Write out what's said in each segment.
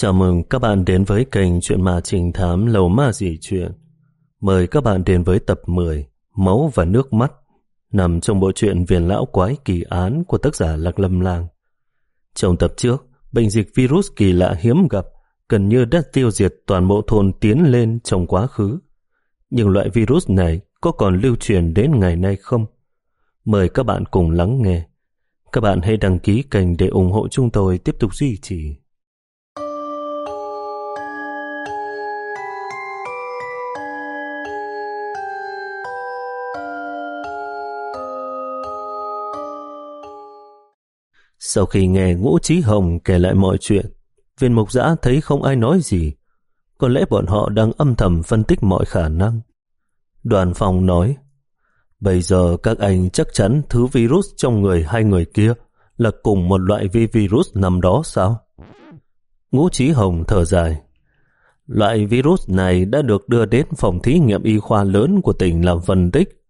Chào mừng các bạn đến với kênh Chuyện Ma Trình Thám Lầu Ma Dì Chuyện. Mời các bạn đến với tập 10 Máu và Nước Mắt nằm trong bộ truyện Viền Lão Quái Kỳ Án của tác giả Lạc Lâm Lang. Trong tập trước, bệnh dịch virus kỳ lạ hiếm gặp gần như đã tiêu diệt toàn bộ thôn tiến lên trong quá khứ. Nhưng loại virus này có còn lưu truyền đến ngày nay không? Mời các bạn cùng lắng nghe. Các bạn hãy đăng ký kênh để ủng hộ chúng tôi tiếp tục duy trì. Sau khi nghe Ngũ Trí Hồng kể lại mọi chuyện, viên mục giã thấy không ai nói gì. Có lẽ bọn họ đang âm thầm phân tích mọi khả năng. Đoàn phòng nói, bây giờ các anh chắc chắn thứ virus trong người hai người kia là cùng một loại vi virus nằm đó sao? Ngũ Trí Hồng thở dài. Loại virus này đã được đưa đến phòng thí nghiệm y khoa lớn của tỉnh làm phân tích,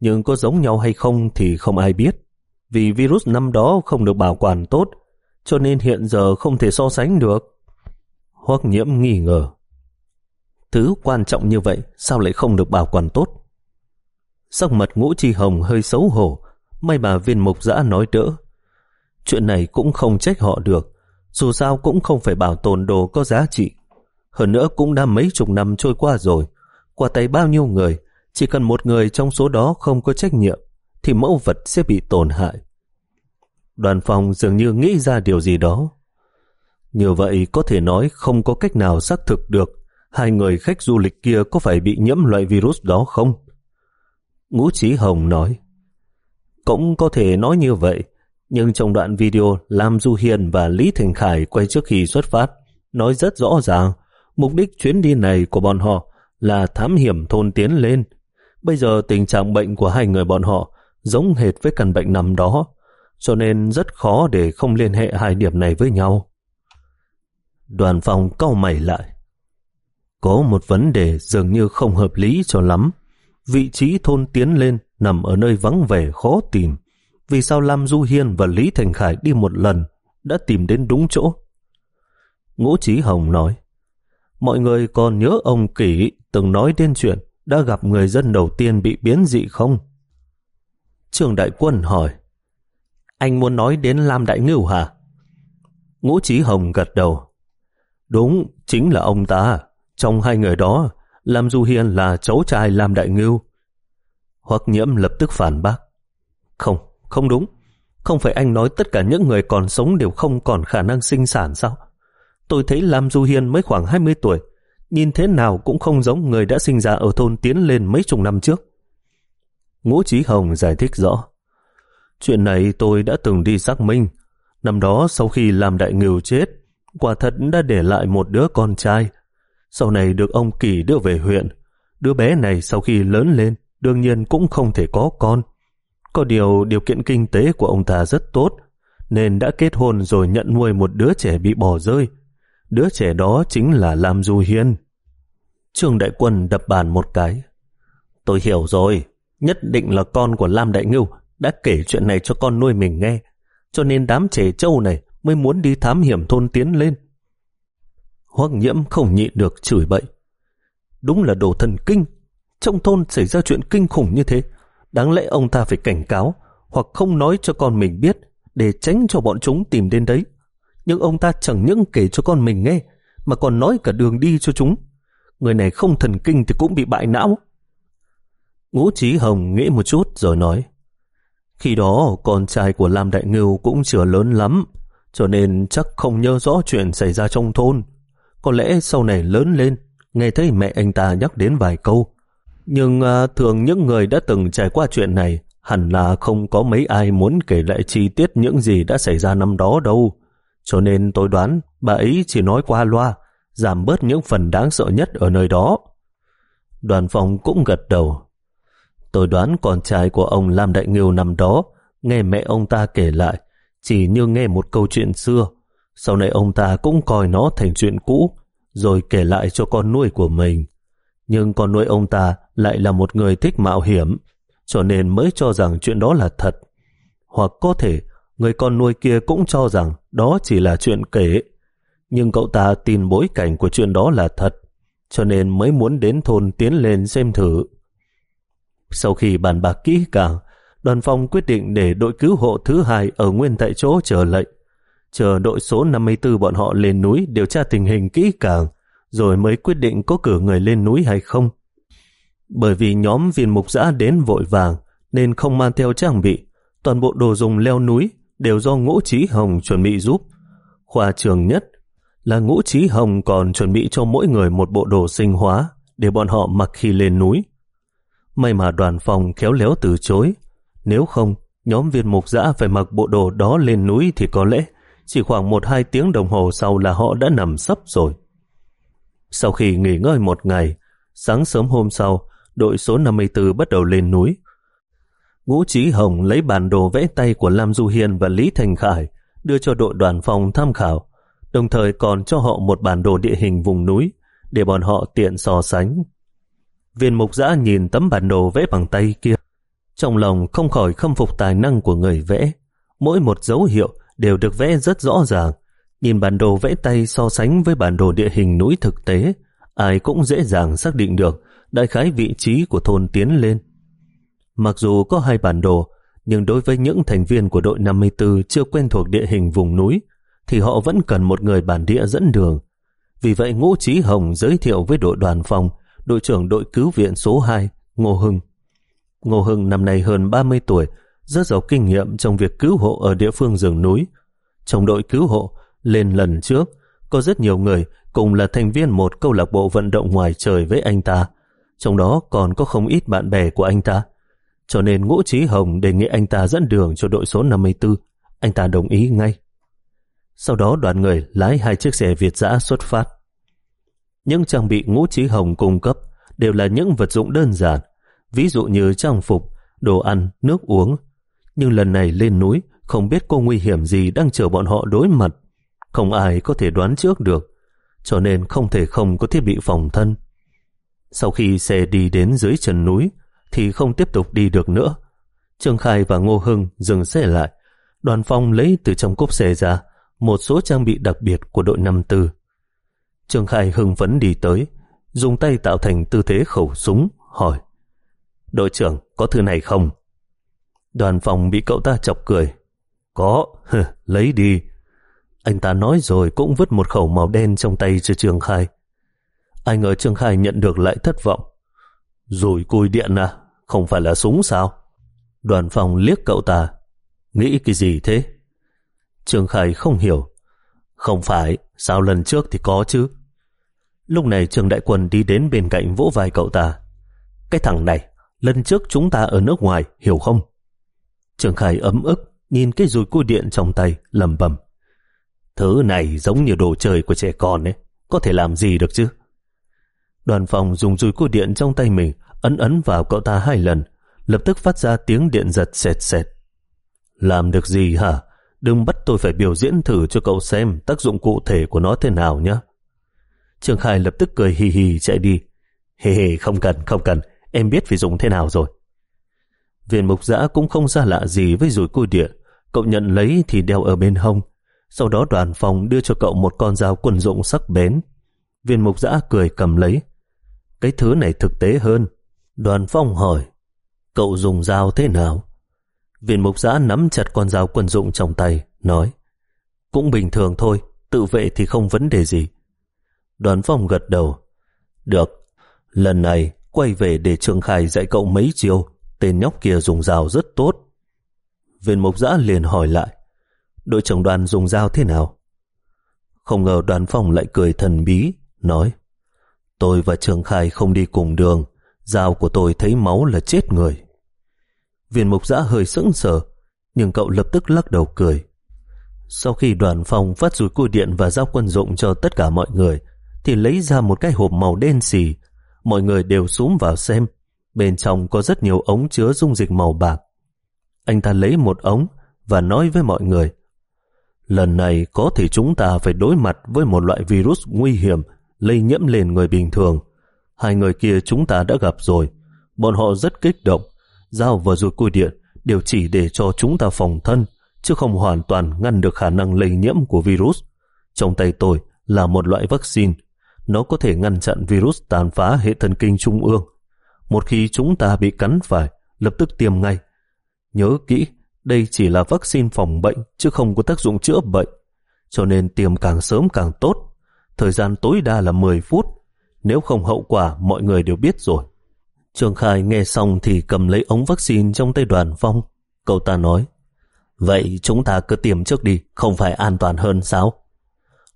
nhưng có giống nhau hay không thì không ai biết vì virus năm đó không được bảo quản tốt, cho nên hiện giờ không thể so sánh được. Hoắc nhiễm nghi ngờ. Thứ quan trọng như vậy sao lại không được bảo quản tốt? Sắc mật ngũ chi hồng hơi xấu hổ, may mà viên mục giã nói đỡ. Chuyện này cũng không trách họ được, dù sao cũng không phải bảo tồn đồ có giá trị. Hơn nữa cũng đã mấy chục năm trôi qua rồi, qua tay bao nhiêu người, chỉ cần một người trong số đó không có trách nhiệm, thì mẫu vật sẽ bị tổn hại. Đoàn phòng dường như nghĩ ra điều gì đó. Như vậy có thể nói không có cách nào xác thực được hai người khách du lịch kia có phải bị nhiễm loại virus đó không? Ngũ Chí Hồng nói, cũng có thể nói như vậy, nhưng trong đoạn video Lam Du Hiền và Lý Thành Khải quay trước khi xuất phát, nói rất rõ ràng mục đích chuyến đi này của bọn họ là thám hiểm thôn tiến lên. Bây giờ tình trạng bệnh của hai người bọn họ giống hệt với căn bệnh nằm đó, cho nên rất khó để không liên hệ hai điểm này với nhau. Đoàn phòng cau mày lại. Có một vấn đề dường như không hợp lý cho lắm. Vị trí thôn tiến lên nằm ở nơi vắng vẻ khó tìm. Vì sao Lam Du Hiên và Lý Thành Khải đi một lần đã tìm đến đúng chỗ? Ngũ Chí Hồng nói, mọi người còn nhớ ông Kỷ từng nói đến chuyện đã gặp người dân đầu tiên bị biến dị không? Trường Đại Quân hỏi, anh muốn nói đến Lam Đại Ngưu hả? Ngũ Chí Hồng gật đầu. Đúng, chính là ông ta. Trong hai người đó, Lam Du Hiên là cháu trai Lam Đại Ngưu. Hoặc nhiễm lập tức phản bác. Không, không đúng. Không phải anh nói tất cả những người còn sống đều không còn khả năng sinh sản sao? Tôi thấy Lam Du Hiên mới khoảng 20 tuổi, nhìn thế nào cũng không giống người đã sinh ra ở thôn tiến lên mấy chục năm trước. Ngũ Chí Hồng giải thích rõ. Chuyện này tôi đã từng đi xác minh. Năm đó sau khi làm đại ngưu chết, quả thật đã để lại một đứa con trai. Sau này được ông Kỳ đưa về huyện. Đứa bé này sau khi lớn lên, đương nhiên cũng không thể có con. Có điều điều kiện kinh tế của ông ta rất tốt, nên đã kết hôn rồi nhận nuôi một đứa trẻ bị bỏ rơi. Đứa trẻ đó chính là Lam Du Hiên. Trương Đại Quân đập bàn một cái. Tôi hiểu rồi, nhất định là con của Lam Đại Ngưu đã kể chuyện này cho con nuôi mình nghe, cho nên đám trẻ trâu này mới muốn đi thám hiểm thôn tiến lên. Hoắc nhiễm không nhịn được chửi bậy. Đúng là đồ thần kinh, trong thôn xảy ra chuyện kinh khủng như thế, đáng lẽ ông ta phải cảnh cáo hoặc không nói cho con mình biết để tránh cho bọn chúng tìm đến đấy. Nhưng ông ta chẳng những kể cho con mình nghe, mà còn nói cả đường đi cho chúng. Người này không thần kinh thì cũng bị bại não. Ngũ Trí Hồng nghĩ một chút rồi nói Khi đó con trai của Lam Đại Ngưu cũng chưa lớn lắm cho nên chắc không nhớ rõ chuyện xảy ra trong thôn. Có lẽ sau này lớn lên nghe thấy mẹ anh ta nhắc đến vài câu. Nhưng à, thường những người đã từng trải qua chuyện này hẳn là không có mấy ai muốn kể lại chi tiết những gì đã xảy ra năm đó đâu. Cho nên tôi đoán bà ấy chỉ nói qua loa, giảm bớt những phần đáng sợ nhất ở nơi đó. Đoàn phòng cũng gật đầu. Tôi đoán con trai của ông Lam Đại Nghiêu năm đó nghe mẹ ông ta kể lại chỉ như nghe một câu chuyện xưa. Sau này ông ta cũng coi nó thành chuyện cũ rồi kể lại cho con nuôi của mình. Nhưng con nuôi ông ta lại là một người thích mạo hiểm cho nên mới cho rằng chuyện đó là thật. Hoặc có thể người con nuôi kia cũng cho rằng đó chỉ là chuyện kể. nhưng cậu ta tin bối cảnh của chuyện đó là thật, cho nên mới muốn đến thôn tiến lên xem thử. Sau khi bàn bạc kỹ càng, đoàn phong quyết định để đội cứu hộ thứ hai ở nguyên tại chỗ chờ lệnh, chờ đội số 54 bọn họ lên núi điều tra tình hình kỹ càng, rồi mới quyết định có cử người lên núi hay không. Bởi vì nhóm viên mục giã đến vội vàng, nên không mang theo trang bị, toàn bộ đồ dùng leo núi đều do Ngũ Trí Hồng chuẩn bị giúp. Khoa trường nhất là Ngũ Trí Hồng còn chuẩn bị cho mỗi người một bộ đồ sinh hóa để bọn họ mặc khi lên núi. May mà đoàn phòng khéo léo từ chối. Nếu không, nhóm viên mục giã phải mặc bộ đồ đó lên núi thì có lẽ chỉ khoảng một hai tiếng đồng hồ sau là họ đã nằm sấp rồi. Sau khi nghỉ ngơi một ngày, sáng sớm hôm sau, đội số 54 bắt đầu lên núi. Ngũ Trí Hồng lấy bản đồ vẽ tay của Lam Du Hiền và Lý Thành Khải đưa cho đội đoàn phòng tham khảo, đồng thời còn cho họ một bản đồ địa hình vùng núi để bọn họ tiện so sánh. Viên mục giã nhìn tấm bản đồ vẽ bằng tay kia, trong lòng không khỏi khâm phục tài năng của người vẽ. Mỗi một dấu hiệu đều được vẽ rất rõ ràng. Nhìn bản đồ vẽ tay so sánh với bản đồ địa hình núi thực tế, ai cũng dễ dàng xác định được đại khái vị trí của thôn tiến lên. Mặc dù có hai bản đồ, nhưng đối với những thành viên của đội 54 chưa quen thuộc địa hình vùng núi, thì họ vẫn cần một người bản địa dẫn đường. Vì vậy Ngũ Trí Hồng giới thiệu với đội đoàn phòng, đội trưởng đội cứu viện số 2, Ngô Hưng. Ngô Hưng năm nay hơn 30 tuổi, rất giàu kinh nghiệm trong việc cứu hộ ở địa phương rừng núi. Trong đội cứu hộ, lên lần trước, có rất nhiều người cùng là thành viên một câu lạc bộ vận động ngoài trời với anh ta. Trong đó còn có không ít bạn bè của anh ta. Cho nên Ngũ Trí Hồng đề nghị anh ta dẫn đường cho đội số 54. Anh ta đồng ý ngay. Sau đó đoàn người lái hai chiếc xe Việt dã xuất phát. Những trang bị Ngũ Trí Hồng cung cấp đều là những vật dụng đơn giản, ví dụ như trang phục, đồ ăn, nước uống. Nhưng lần này lên núi, không biết có nguy hiểm gì đang chờ bọn họ đối mặt. Không ai có thể đoán trước được, cho nên không thể không có thiết bị phòng thân. Sau khi xe đi đến dưới chân núi, thì không tiếp tục đi được nữa. Trương Khai và Ngô Hưng dừng xe lại. Đoàn phong lấy từ trong cốp xe ra một số trang bị đặc biệt của đội 54. Trương Khai hưng phấn đi tới, dùng tay tạo thành tư thế khẩu súng, hỏi Đội trưởng, có thứ này không? Đoàn phòng bị cậu ta chọc cười. Có, lấy đi. Anh ta nói rồi cũng vứt một khẩu màu đen trong tay cho Trương Khai. Ai ngờ Trương Khai nhận được lại thất vọng. Rồi cùi điện à, không phải là súng sao? Đoàn phòng liếc cậu ta. Nghĩ cái gì thế? Trương Khai không hiểu. Không phải, sao lần trước thì có chứ? Lúc này trường Đại Quân đi đến bên cạnh vỗ vai cậu ta. Cái thằng này, lần trước chúng ta ở nước ngoài, hiểu không? trường Khai ấm ức, nhìn cái dùi cui điện trong tay, lầm bầm. Thứ này giống như đồ chơi của trẻ con ấy, có thể làm gì được chứ? Đoàn phòng dùng dùi cui điện trong tay mình, ấn ấn vào cậu ta hai lần, lập tức phát ra tiếng điện giật sệt sệt. Làm được gì hả? Đừng bắt tôi phải biểu diễn thử cho cậu xem tác dụng cụ thể của nó thế nào nhé. Trương Khai lập tức cười hì hì chạy đi. Hề hề không cần, không cần, em biết phải dùng thế nào rồi. Viên mục giã cũng không xa lạ gì với rùi cui địa, Cậu nhận lấy thì đeo ở bên hông. Sau đó đoàn phòng đưa cho cậu một con dao quân dụng sắc bén. Viên mục giã cười cầm lấy. Cái thứ này thực tế hơn. Đoàn phong hỏi, cậu dùng dao thế nào? Viên mục giã nắm chặt con dao quân dụng trong tay, nói, cũng bình thường thôi, tự vệ thì không vấn đề gì. Đoàn phong gật đầu, được, lần này quay về để Trương Khai dạy cậu mấy chiêu, tên nhóc kia dùng dao rất tốt. Viên mục giã liền hỏi lại, đội trưởng đoàn dùng dao thế nào? Không ngờ đoàn phong lại cười thần bí, nói, tôi và Trương Khai không đi cùng đường, dao của tôi thấy máu là chết người. Viên mục giã hơi sững sờ, nhưng cậu lập tức lắc đầu cười. Sau khi đoàn phòng phát rùi cui điện và giao quân dụng cho tất cả mọi người, thì lấy ra một cái hộp màu đen xì. Mọi người đều xuống vào xem. Bên trong có rất nhiều ống chứa dung dịch màu bạc. Anh ta lấy một ống và nói với mọi người Lần này có thể chúng ta phải đối mặt với một loại virus nguy hiểm lây nhiễm lên người bình thường. Hai người kia chúng ta đã gặp rồi. Bọn họ rất kích động. Dao và ruột cui điện đều chỉ để cho chúng ta phòng thân, chứ không hoàn toàn ngăn được khả năng lây nhiễm của virus. Trong tay tôi là một loại vaccine. Nó có thể ngăn chặn virus tàn phá hệ thần kinh trung ương. Một khi chúng ta bị cắn phải, lập tức tiêm ngay. Nhớ kỹ, đây chỉ là vaccine phòng bệnh, chứ không có tác dụng chữa bệnh. Cho nên tiêm càng sớm càng tốt. Thời gian tối đa là 10 phút. Nếu không hậu quả, mọi người đều biết rồi. Trường Khai nghe xong thì cầm lấy ống vaccine trong tay đoàn phong. Cậu ta nói, Vậy chúng ta cứ tiêm trước đi, không phải an toàn hơn sao?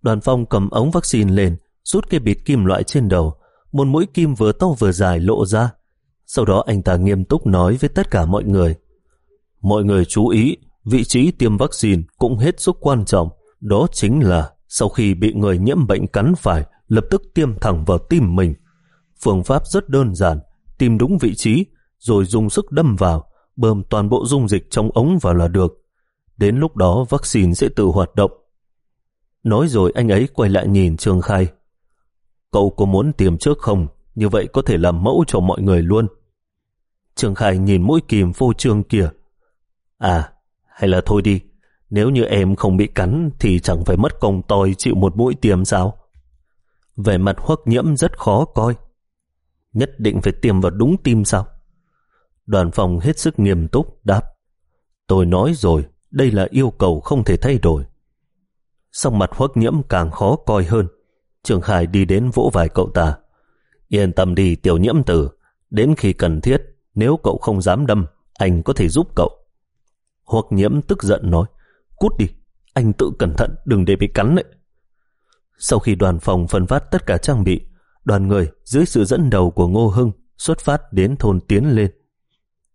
Đoàn phong cầm ống vaccine lên, rút cái bịt kim loại trên đầu, một mũi kim vừa to vừa dài lộ ra. Sau đó anh ta nghiêm túc nói với tất cả mọi người. Mọi người chú ý, vị trí tiêm vaccine cũng hết sức quan trọng. Đó chính là sau khi bị người nhiễm bệnh cắn phải, lập tức tiêm thẳng vào tim mình. Phương pháp rất đơn giản, tìm đúng vị trí, rồi dùng sức đâm vào, bơm toàn bộ dung dịch trong ống vào là được. Đến lúc đó vaccine sẽ tự hoạt động. Nói rồi anh ấy quay lại nhìn Trương Khai. Cậu có muốn tiêm trước không? Như vậy có thể làm mẫu cho mọi người luôn. Trương Khai nhìn mũi kìm vô trương kia. À, hay là thôi đi. Nếu như em không bị cắn thì chẳng phải mất công tôi chịu một mũi tiêm sao? về mặt hoắc nhiễm rất khó coi. Nhất định phải tiêm vào đúng tim sao? Đoàn phòng hết sức nghiêm túc đáp. Tôi nói rồi, đây là yêu cầu không thể thay đổi. Song mặt hoắc nhiễm càng khó coi hơn. Trường Khải đi đến vỗ vài cậu ta. Yên tâm đi tiểu nhiễm tử, đến khi cần thiết, nếu cậu không dám đâm, anh có thể giúp cậu. Hoặc nhiễm tức giận nói, cút đi, anh tự cẩn thận, đừng để bị cắn đấy. Sau khi đoàn phòng phân phát tất cả trang bị, đoàn người dưới sự dẫn đầu của Ngô Hưng xuất phát đến thôn Tiến lên.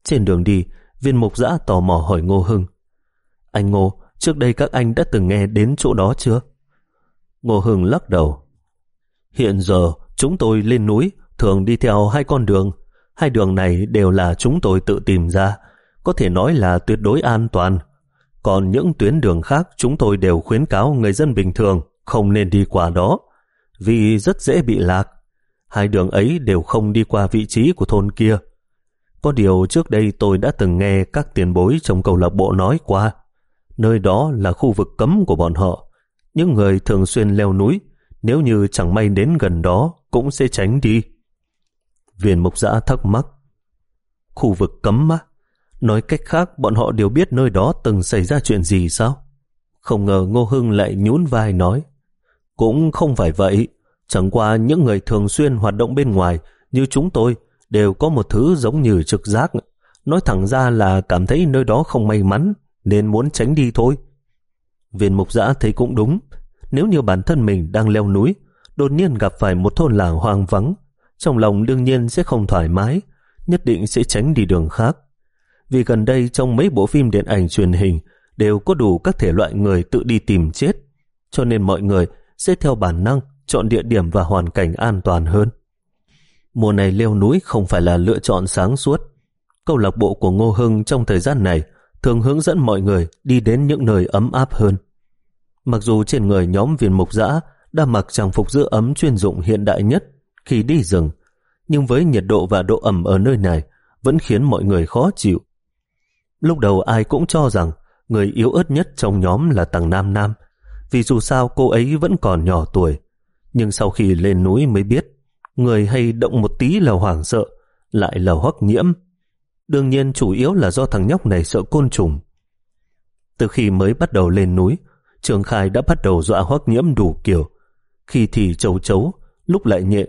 Trên đường đi, viên mục giã tò mò hỏi Ngô Hưng, anh Ngô, trước đây các anh đã từng nghe đến chỗ đó chưa? Ngô Hưng lắc đầu. Hiện giờ, chúng tôi lên núi, thường đi theo hai con đường. Hai đường này đều là chúng tôi tự tìm ra, có thể nói là tuyệt đối an toàn. Còn những tuyến đường khác chúng tôi đều khuyến cáo người dân bình thường không nên đi qua đó, vì rất dễ bị lạc. Hai đường ấy đều không đi qua vị trí của thôn kia. Có điều trước đây tôi đã từng nghe các tiền bối trong câu lạc bộ nói qua. Nơi đó là khu vực cấm của bọn họ. Những người thường xuyên leo núi, nếu như chẳng may đến gần đó, cũng sẽ tránh đi. Viên mục giã thắc mắc. Khu vực cấm á? Nói cách khác, bọn họ đều biết nơi đó từng xảy ra chuyện gì sao? Không ngờ Ngô Hưng lại nhún vai nói. Cũng không phải vậy. Chẳng qua những người thường xuyên hoạt động bên ngoài như chúng tôi đều có một thứ giống như trực giác. Nói thẳng ra là cảm thấy nơi đó không may mắn nên muốn tránh đi thôi. Viên mục giã thấy cũng đúng. Nếu như bản thân mình đang leo núi, đột nhiên gặp phải một thôn làng hoang vắng, trong lòng đương nhiên sẽ không thoải mái, nhất định sẽ tránh đi đường khác. Vì gần đây trong mấy bộ phim điện ảnh truyền hình đều có đủ các thể loại người tự đi tìm chết, cho nên mọi người sẽ theo bản năng chọn địa điểm và hoàn cảnh an toàn hơn. Mùa này leo núi không phải là lựa chọn sáng suốt. Câu lạc bộ của Ngô Hưng trong thời gian này thường hướng dẫn mọi người đi đến những nơi ấm áp hơn. Mặc dù trên người nhóm viên mục dã đã mặc trang phục giữ ấm chuyên dụng hiện đại nhất khi đi rừng, nhưng với nhiệt độ và độ ẩm ở nơi này vẫn khiến mọi người khó chịu. Lúc đầu ai cũng cho rằng người yếu ớt nhất trong nhóm là Tằng Nam Nam, vì dù sao cô ấy vẫn còn nhỏ tuổi. Nhưng sau khi lên núi mới biết, người hay động một tí là hoảng sợ, lại là hoắc nhiễm, Đương nhiên chủ yếu là do thằng nhóc này sợ côn trùng. Từ khi mới bắt đầu lên núi, Trường Khai đã bắt đầu dọa hoắc nhiễm đủ kiểu. Khi thì chấu chấu, lúc lại nhẹ.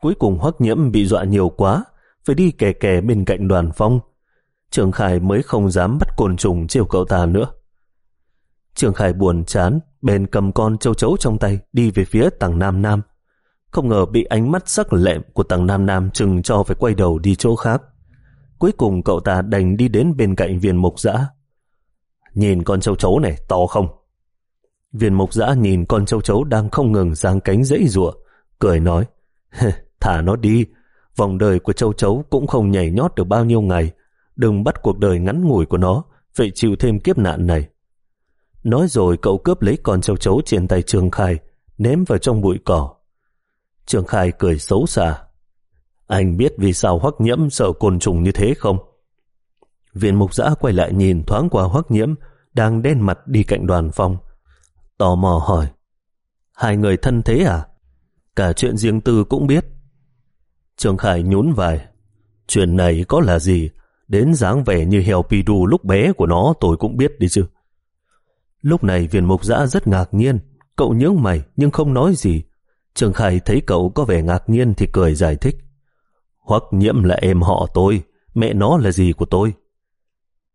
Cuối cùng hoắc nhiễm bị dọa nhiều quá, phải đi kè kè bên cạnh đoàn phong. Trường Khai mới không dám bắt côn trùng chiều cậu ta nữa. Trường Khai buồn chán, bèn cầm con châu chấu trong tay đi về phía tầng Nam Nam. Không ngờ bị ánh mắt sắc lẹm của tầng Nam Nam chừng cho phải quay đầu đi chỗ khác. Cuối cùng cậu ta đành đi đến bên cạnh viên mục dã Nhìn con châu chấu này to không? Viên mục giã nhìn con châu chấu đang không ngừng giang cánh dãy rùa, cười nói, thả nó đi, vòng đời của châu chấu cũng không nhảy nhót được bao nhiêu ngày, đừng bắt cuộc đời ngắn ngủi của nó, phải chịu thêm kiếp nạn này. Nói rồi cậu cướp lấy con châu chấu trên tay Trương Khai, ném vào trong bụi cỏ. Trương Khai cười xấu xa. Anh biết vì sao hoắc nhiễm sợ côn trùng như thế không? Viện mục giã quay lại nhìn thoáng qua hoắc nhiễm đang đen mặt đi cạnh đoàn phong. Tò mò hỏi. Hai người thân thế à? Cả chuyện riêng tư cũng biết. Trường Khải nhún vai. Chuyện này có là gì? Đến dáng vẻ như heo Pidu lúc bé của nó tôi cũng biết đi chứ. Lúc này viên mục giã rất ngạc nhiên. Cậu nhướng mày nhưng không nói gì. Trường Khải thấy cậu có vẻ ngạc nhiên thì cười giải thích. Hoắc nhiễm là em họ tôi, mẹ nó là gì của tôi?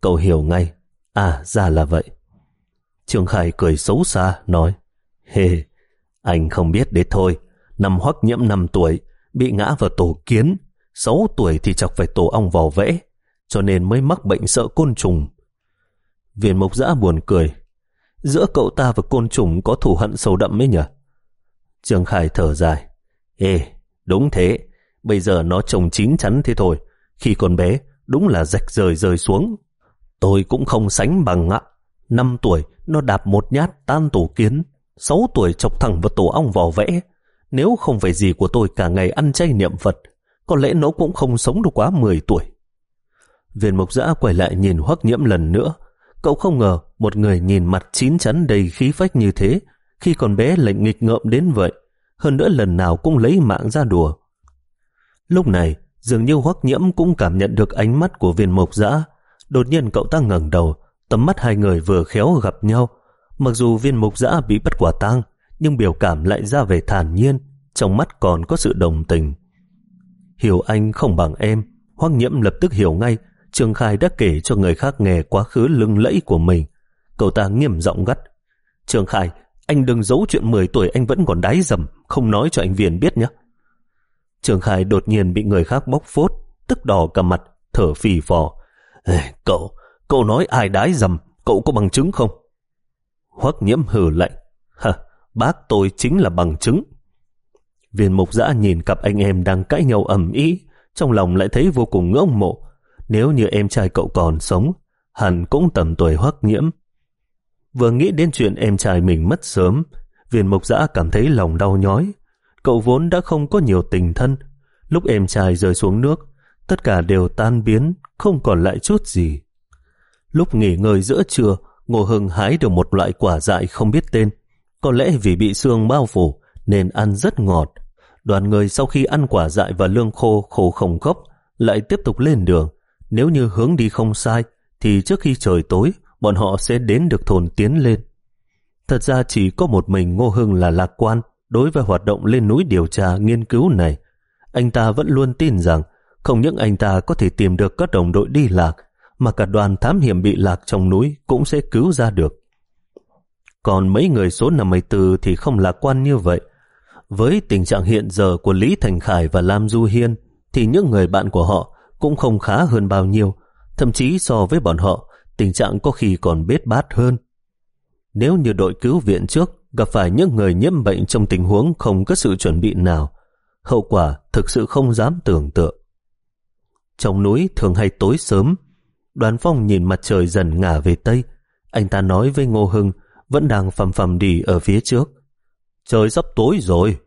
Cậu hiểu ngay. À, ra là vậy. Trương Khải cười xấu xa, nói. Hề, anh không biết đấy thôi. Năm Hoắc nhiễm 5 tuổi, bị ngã vào tổ kiến. 6 tuổi thì chọc phải tổ ong vò vẽ, cho nên mới mắc bệnh sợ côn trùng. Viên mộc giã buồn cười. Giữa cậu ta và côn trùng có thù hận sâu đậm ấy nhỉ? Trương Khải thở dài. Ê, đúng thế. Bây giờ nó trồng chín chắn thế thôi. Khi còn bé, đúng là rạch rời rơi xuống. Tôi cũng không sánh bằng ạ. Năm tuổi, nó đạp một nhát tan tổ kiến. Sáu tuổi chọc thẳng vào tổ ong vò vẽ. Nếu không phải gì của tôi cả ngày ăn chay niệm Phật, có lẽ nó cũng không sống được quá 10 tuổi. Viên mục giã quay lại nhìn hoắc nhiễm lần nữa. Cậu không ngờ một người nhìn mặt chín chắn đầy khí phách như thế, khi còn bé lại nghịch ngợm đến vậy. Hơn nữa lần nào cũng lấy mạng ra đùa. Lúc này, dường như hoắc nhiễm cũng cảm nhận được ánh mắt của viên mộc dã. Đột nhiên cậu ta ngẩng đầu, Tấm mắt hai người vừa khéo gặp nhau. Mặc dù viên mục dã bị bắt quả tang, nhưng biểu cảm lại ra về thản nhiên, trong mắt còn có sự đồng tình. Hiểu anh không bằng em, hoang nhiễm lập tức hiểu ngay, Trường Khai đã kể cho người khác nghe quá khứ lưng lẫy của mình. Cậu ta nghiêm giọng gắt. Trường Khai, anh đừng giấu chuyện 10 tuổi anh vẫn còn đáy dầm, không nói cho anh Viên biết nhé. Trường Khai đột nhiên bị người khác bóc phốt, tức đỏ cả mặt, thở phì phò. Cậu, cậu nói ai đái dầm, cậu có bằng chứng không? Hoắc nhiễm hừ lạnh. Hả, bác tôi chính là bằng chứng. Viên mục giã nhìn cặp anh em đang cãi nhau ầm ĩ, trong lòng lại thấy vô cùng ngưỡng mộ. Nếu như em trai cậu còn sống, hẳn cũng tầm tuổi hoắc nhiễm. Vừa nghĩ đến chuyện em trai mình mất sớm, viên mục giã cảm thấy lòng đau nhói. Cậu vốn đã không có nhiều tình thân. Lúc em trai rơi xuống nước, tất cả đều tan biến, không còn lại chút gì. Lúc nghỉ ngơi giữa trưa, Ngô Hưng hái được một loại quả dại không biết tên. Có lẽ vì bị xương bao phủ nên ăn rất ngọt. Đoàn người sau khi ăn quả dại và lương khô khổ không gốc lại tiếp tục lên đường. Nếu như hướng đi không sai thì trước khi trời tối bọn họ sẽ đến được thôn tiến lên. Thật ra chỉ có một mình Ngô Hưng là lạc quan đối với hoạt động lên núi điều tra nghiên cứu này. Anh ta vẫn luôn tin rằng không những anh ta có thể tìm được các đồng đội đi lạc mà cả đoàn thám hiểm bị lạc trong núi cũng sẽ cứu ra được. Còn mấy người số 54 thì không lạc quan như vậy. Với tình trạng hiện giờ của Lý Thành Khải và Lam Du Hiên thì những người bạn của họ cũng không khá hơn bao nhiêu, thậm chí so với bọn họ, tình trạng có khi còn bết bát hơn. Nếu như đội cứu viện trước gặp phải những người nhiễm bệnh trong tình huống không có sự chuẩn bị nào, hậu quả thực sự không dám tưởng tượng. Trong núi thường hay tối sớm, đoàn phong nhìn mặt trời dần ngả về Tây, anh ta nói với Ngô Hưng vẫn đang phầm phầm đi ở phía trước. Trời sắp tối rồi.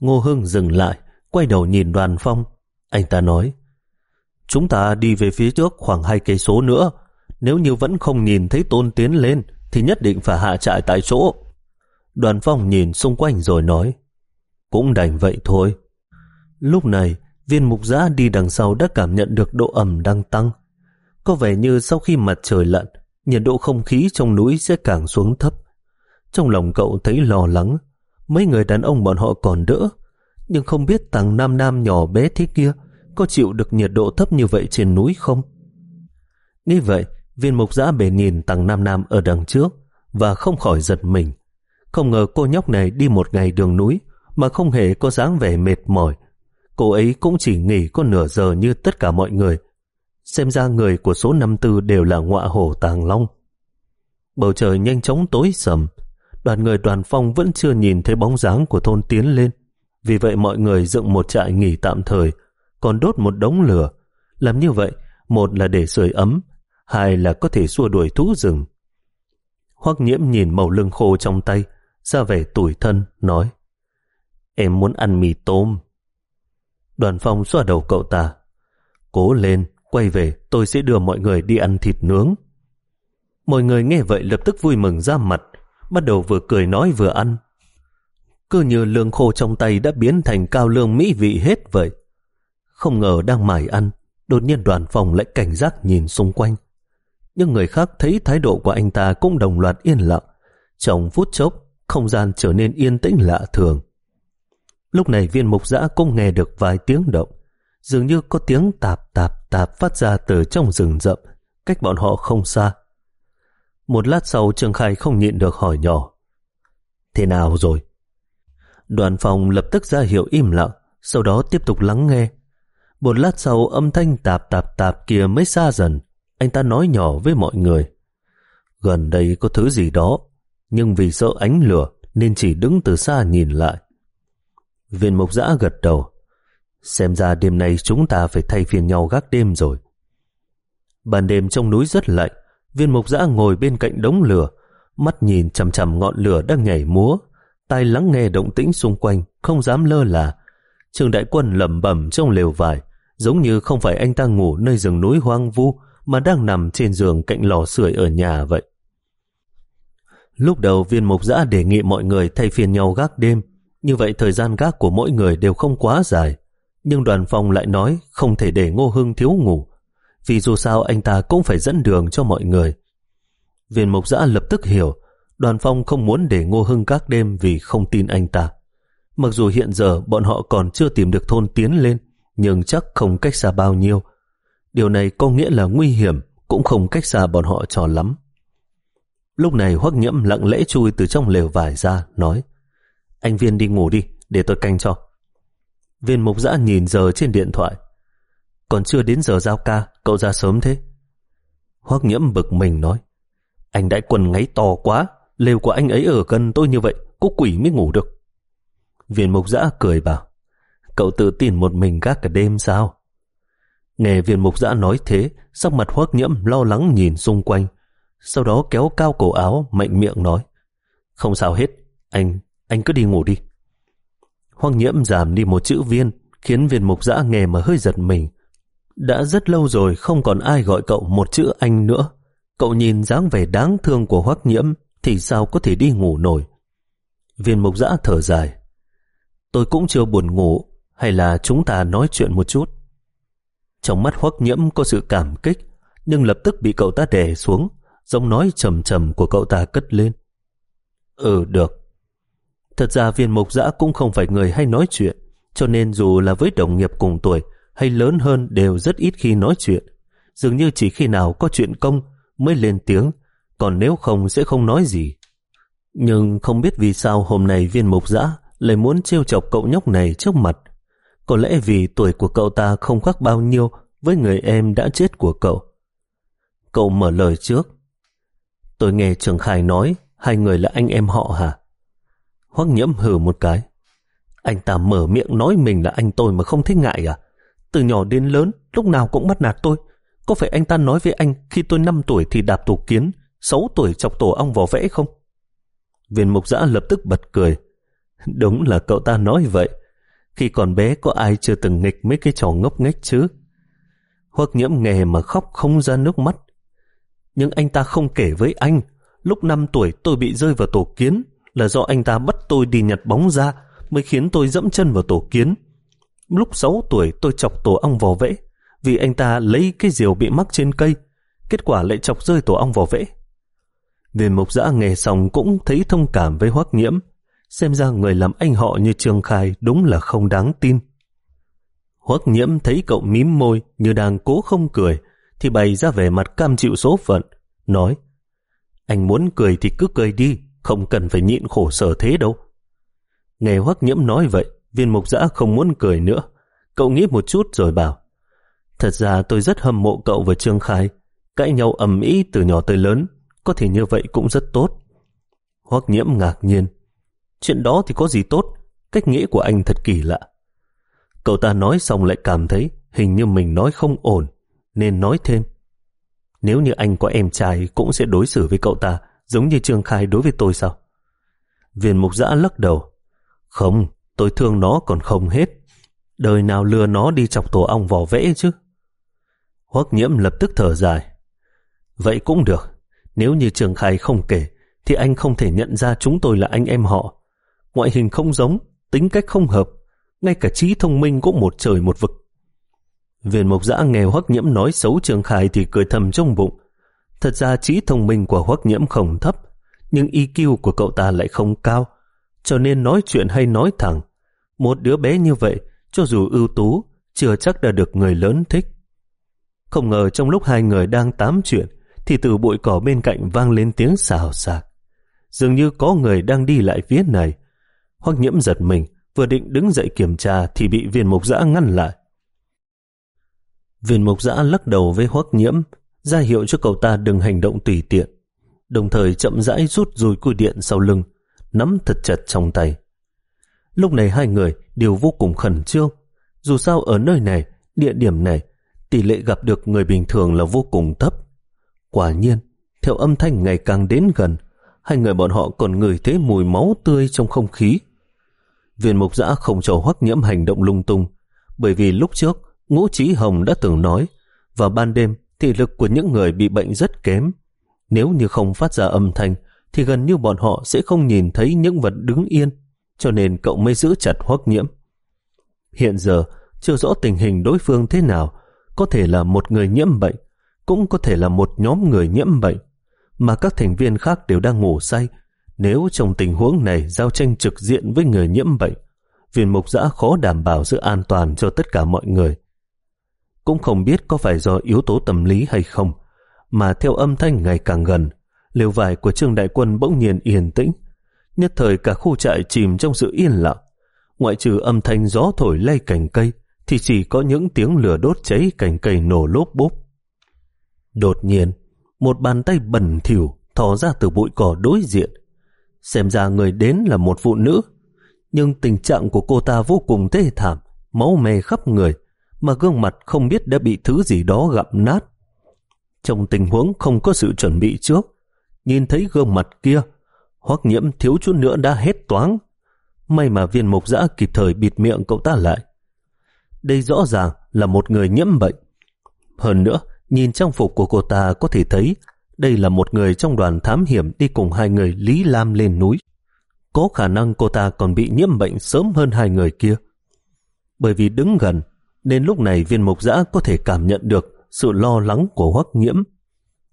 Ngô Hưng dừng lại, quay đầu nhìn đoàn phong. Anh ta nói, chúng ta đi về phía trước khoảng hai cây số nữa. Nếu như vẫn không nhìn thấy tôn tiến lên, thì nhất định phải hạ trại tại chỗ. Đoàn phong nhìn xung quanh rồi nói, cũng đành vậy thôi. Lúc này, viên mục giã đi đằng sau đã cảm nhận được độ ẩm đang tăng. Có vẻ như sau khi mặt trời lặn, nhiệt độ không khí trong núi sẽ càng xuống thấp. Trong lòng cậu thấy lo lắng, mấy người đàn ông bọn họ còn đỡ, nhưng không biết thằng nam nam nhỏ bé thế kia có chịu được nhiệt độ thấp như vậy trên núi không? Nghĩ vậy, viên mục giã bề nhìn thằng nam nam ở đằng trước và không khỏi giật mình. Không ngờ cô nhóc này đi một ngày đường núi mà không hề có dáng vẻ mệt mỏi. Cô ấy cũng chỉ nghỉ có nửa giờ như tất cả mọi người. Xem ra người của số 54 đều là ngọa hổ tàng long. Bầu trời nhanh chóng tối sầm. Đoàn người đoàn phong vẫn chưa nhìn thấy bóng dáng của thôn tiến lên. Vì vậy mọi người dựng một trại nghỉ tạm thời, còn đốt một đống lửa. Làm như vậy, một là để sưởi ấm, hai là có thể xua đuổi thú rừng. Hoắc nhiễm nhìn màu lưng khô trong tay, ra vẻ tủi thân, nói Em muốn ăn mì tôm. Đoàn phong xoa đầu cậu ta. Cố lên, quay về, tôi sẽ đưa mọi người đi ăn thịt nướng. Mọi người nghe vậy lập tức vui mừng ra mặt, bắt đầu vừa cười nói vừa ăn. cứ như lương khô trong tay đã biến thành cao lương mỹ vị hết vậy. Không ngờ đang mải ăn, đột nhiên đoàn phòng lại cảnh giác nhìn xung quanh. Nhưng người khác thấy thái độ của anh ta cũng đồng loạt yên lặng. Trong phút chốc, không gian trở nên yên tĩnh lạ thường. Lúc này viên mục giã cũng nghe được vài tiếng động, dường như có tiếng tạp tạp tạp phát ra từ trong rừng rậm, cách bọn họ không xa. Một lát sau Trương Khai không nhịn được hỏi nhỏ. Thế nào rồi? Đoàn phòng lập tức ra hiệu im lặng, sau đó tiếp tục lắng nghe. Một lát sau âm thanh tạp tạp tạp kia mới xa dần, anh ta nói nhỏ với mọi người. Gần đây có thứ gì đó, nhưng vì sợ ánh lửa nên chỉ đứng từ xa nhìn lại. Viên mục giã gật đầu. Xem ra đêm nay chúng ta phải thay phiên nhau gác đêm rồi. Ban đêm trong núi rất lạnh, viên mục giã ngồi bên cạnh đống lửa, mắt nhìn chằm chằm ngọn lửa đang nhảy múa, tai lắng nghe động tĩnh xung quanh, không dám lơ là. Trường đại quân lẩm bẩm trong lều vải, giống như không phải anh ta ngủ nơi rừng núi hoang vu, mà đang nằm trên giường cạnh lò sưởi ở nhà vậy. Lúc đầu viên mục giã đề nghị mọi người thay phiên nhau gác đêm, như vậy thời gian gác của mỗi người đều không quá dài. Nhưng đoàn phòng lại nói không thể để Ngô Hưng thiếu ngủ, vì dù sao anh ta cũng phải dẫn đường cho mọi người. Viên mục giã lập tức hiểu, đoàn phong không muốn để Ngô Hưng các đêm vì không tin anh ta. Mặc dù hiện giờ bọn họ còn chưa tìm được thôn tiến lên, nhưng chắc không cách xa bao nhiêu. Điều này có nghĩa là nguy hiểm, cũng không cách xa bọn họ trò lắm. Lúc này hoắc nhiễm lặng lẽ chui từ trong lều vải ra, nói Anh Viên đi ngủ đi, để tôi canh cho. Viên mục giã nhìn giờ trên điện thoại. Còn chưa đến giờ giao ca, cậu ra sớm thế. Hoắc nhiễm bực mình nói Anh đại quần ngáy to quá, lều của anh ấy ở gần tôi như vậy, có quỷ mới ngủ được. Viên mục giã cười bảo Cậu tự tin một mình gác cả đêm sao? Nghe viên mục giã nói thế, sắc mặt hoắc nhiễm lo lắng nhìn xung quanh, sau đó kéo cao cổ áo, mạnh miệng nói. Không sao hết, anh, anh cứ đi ngủ đi. Hoang nhiễm giảm đi một chữ viên, khiến viên mục giã nghe mà hơi giật mình. Đã rất lâu rồi không còn ai gọi cậu một chữ anh nữa. Cậu nhìn dáng vẻ đáng thương của hoắc nhiễm thì sao có thể đi ngủ nổi. Viên mục giã thở dài. Tôi cũng chưa buồn ngủ, hay là chúng ta nói chuyện một chút. Trong mắt hoắc nhiễm có sự cảm kích, nhưng lập tức bị cậu ta đè xuống, giọng nói trầm trầm của cậu ta cất lên. Ừ, được. Thật ra viên mục giã cũng không phải người hay nói chuyện, cho nên dù là với đồng nghiệp cùng tuổi hay lớn hơn đều rất ít khi nói chuyện. Dường như chỉ khi nào có chuyện công mới lên tiếng, còn nếu không sẽ không nói gì. Nhưng không biết vì sao hôm nay viên mục giã lại muốn trêu chọc cậu nhóc này trước mặt. Có lẽ vì tuổi của cậu ta không khác bao nhiêu với người em đã chết của cậu. Cậu mở lời trước. Tôi nghe Trường Khải nói hai người là anh em họ hả? Hoắc nhiễm hừ một cái. Anh ta mở miệng nói mình là anh tôi mà không thấy ngại à? Từ nhỏ đến lớn, lúc nào cũng bắt nạt tôi. Có phải anh ta nói với anh khi tôi 5 tuổi thì đạp tổ kiến, 6 tuổi chọc tổ ong vỏ vẽ không? Viên mục giã lập tức bật cười. Đúng là cậu ta nói vậy. Khi còn bé có ai chưa từng nghịch mấy cái trò ngốc nghếch chứ? Hoắc nhiễm nghe mà khóc không ra nước mắt. Nhưng anh ta không kể với anh. Lúc 5 tuổi tôi bị rơi vào tổ kiến là do anh ta bắt tôi đi nhặt bóng ra mới khiến tôi dẫm chân vào tổ kiến. Lúc 6 tuổi tôi chọc tổ ong vò vẽ vì anh ta lấy cái diều bị mắc trên cây kết quả lại chọc rơi tổ ong vò vẽ. Viên mục giã nghe xong cũng thấy thông cảm với hoắc nhiễm xem ra người làm anh họ như Trương Khai đúng là không đáng tin. Hoắc nhiễm thấy cậu mím môi như đang cố không cười thì bày ra vẻ mặt cam chịu số phận, nói Anh muốn cười thì cứ cười đi, không cần phải nhịn khổ sở thế đâu. Nghe Hoắc Nhiễm nói vậy, viên mục giã không muốn cười nữa. Cậu nghĩ một chút rồi bảo Thật ra tôi rất hâm mộ cậu và Trương Khai, cãi nhau ầm ĩ từ nhỏ tới lớn, có thể như vậy cũng rất tốt. Hoắc Nhiễm ngạc nhiên. Chuyện đó thì có gì tốt, cách nghĩ của anh thật kỳ lạ. Cậu ta nói xong lại cảm thấy hình như mình nói không ổn, nên nói thêm. Nếu như anh có em trai cũng sẽ đối xử với cậu ta giống như Trương Khai đối với tôi sao? Viên mục giã lắc đầu. Không, tôi thương nó còn không hết. Đời nào lừa nó đi chọc tổ ong vỏ vẽ chứ? Hoắc nhiễm lập tức thở dài. Vậy cũng được. Nếu như Trường Khai không kể, thì anh không thể nhận ra chúng tôi là anh em họ. ngoại hình không giống, tính cách không hợp, ngay cả trí thông minh cũng một trời một vực. Viên mục giã nghe hoắc nhiễm nói xấu Trương Khai thì cười thầm trong bụng. Thật ra trí thông minh của hoắc nhiễm không thấp, nhưng EQ của cậu ta lại không cao, cho nên nói chuyện hay nói thẳng. Một đứa bé như vậy, cho dù ưu tú, chưa chắc đã được người lớn thích. Không ngờ trong lúc hai người đang tám chuyện, thì từ bụi cỏ bên cạnh vang lên tiếng xào xạc. Dường như có người đang đi lại phía này. Hoắc nhiễm giật mình, vừa định đứng dậy kiểm tra thì bị viên mục giã ngăn lại. Viên mục giã lắc đầu với Hoắc nhiễm, ra hiệu cho cậu ta đừng hành động tùy tiện, đồng thời chậm rãi rút dùi cùi điện sau lưng, nắm thật chặt trong tay. Lúc này hai người đều vô cùng khẩn trương, dù sao ở nơi này, địa điểm này, tỷ lệ gặp được người bình thường là vô cùng thấp. Quả nhiên, theo âm thanh ngày càng đến gần, hai người bọn họ còn ngửi thấy mùi máu tươi trong không khí. Viên mục giã không cho hoắc nhiễm hành động lung tung, bởi vì lúc trước Ngũ Trí Hồng đã từng nói, vào ban đêm thị lực của những người bị bệnh rất kém. Nếu như không phát ra âm thanh, thì gần như bọn họ sẽ không nhìn thấy những vật đứng yên, cho nên cậu mới giữ chặt hoắc nhiễm. Hiện giờ, chưa rõ tình hình đối phương thế nào, có thể là một người nhiễm bệnh, cũng có thể là một nhóm người nhiễm bệnh, mà các thành viên khác đều đang ngủ say. Nếu trong tình huống này giao tranh trực diện với người nhiễm bệnh, viên mục giã khó đảm bảo sự an toàn cho tất cả mọi người. Cũng không biết có phải do yếu tố tâm lý hay không, mà theo âm thanh ngày càng gần, liều vải của Trương Đại Quân bỗng nhiên yên tĩnh. Nhất thời cả khu trại chìm trong sự yên lặng. Ngoại trừ âm thanh gió thổi lay cành cây, thì chỉ có những tiếng lửa đốt cháy cành cây nổ lốp bốp. Đột nhiên, một bàn tay bẩn thỉu thò ra từ bụi cỏ đối diện. Xem ra người đến là một phụ nữ, nhưng tình trạng của cô ta vô cùng thê thảm, máu me khắp người, mà gương mặt không biết đã bị thứ gì đó gặm nát. Trong tình huống không có sự chuẩn bị trước, nhìn thấy gương mặt kia, hoắc nhiễm thiếu chút nữa đã hết toáng. May mà viên mục giã kịp thời bịt miệng cậu ta lại. Đây rõ ràng là một người nhiễm bệnh. Hơn nữa, nhìn trang phục của cô ta có thể thấy đây là một người trong đoàn thám hiểm đi cùng hai người Lý Lam lên núi. Có khả năng cô ta còn bị nhiễm bệnh sớm hơn hai người kia. Bởi vì đứng gần, nên lúc này viên mục giã có thể cảm nhận được sự lo lắng của hoắc nhiễm.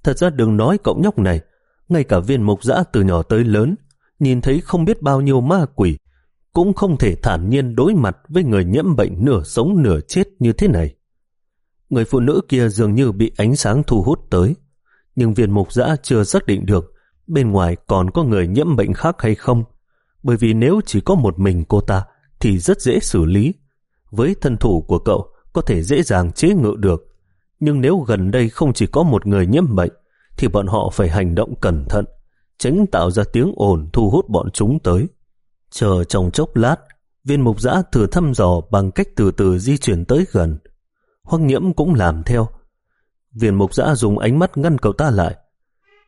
Thật ra đừng nói cậu nhóc này, ngay cả viên mục giã từ nhỏ tới lớn, nhìn thấy không biết bao nhiêu ma quỷ, cũng không thể thản nhiên đối mặt với người nhiễm bệnh nửa sống nửa chết như thế này. Người phụ nữ kia dường như bị ánh sáng thu hút tới, nhưng viên mục giã chưa xác định được bên ngoài còn có người nhiễm bệnh khác hay không, bởi vì nếu chỉ có một mình cô ta thì rất dễ xử lý. Với thân thủ của cậu có thể dễ dàng chế ngự được, nhưng nếu gần đây không chỉ có một người nhiễm bệnh, thì bọn họ phải hành động cẩn thận, tránh tạo ra tiếng ồn thu hút bọn chúng tới. Chờ trong chốc lát, viên mục giã thử thăm dò bằng cách từ từ di chuyển tới gần. Hoắc nhiễm cũng làm theo. Viên mục giã dùng ánh mắt ngăn cậu ta lại.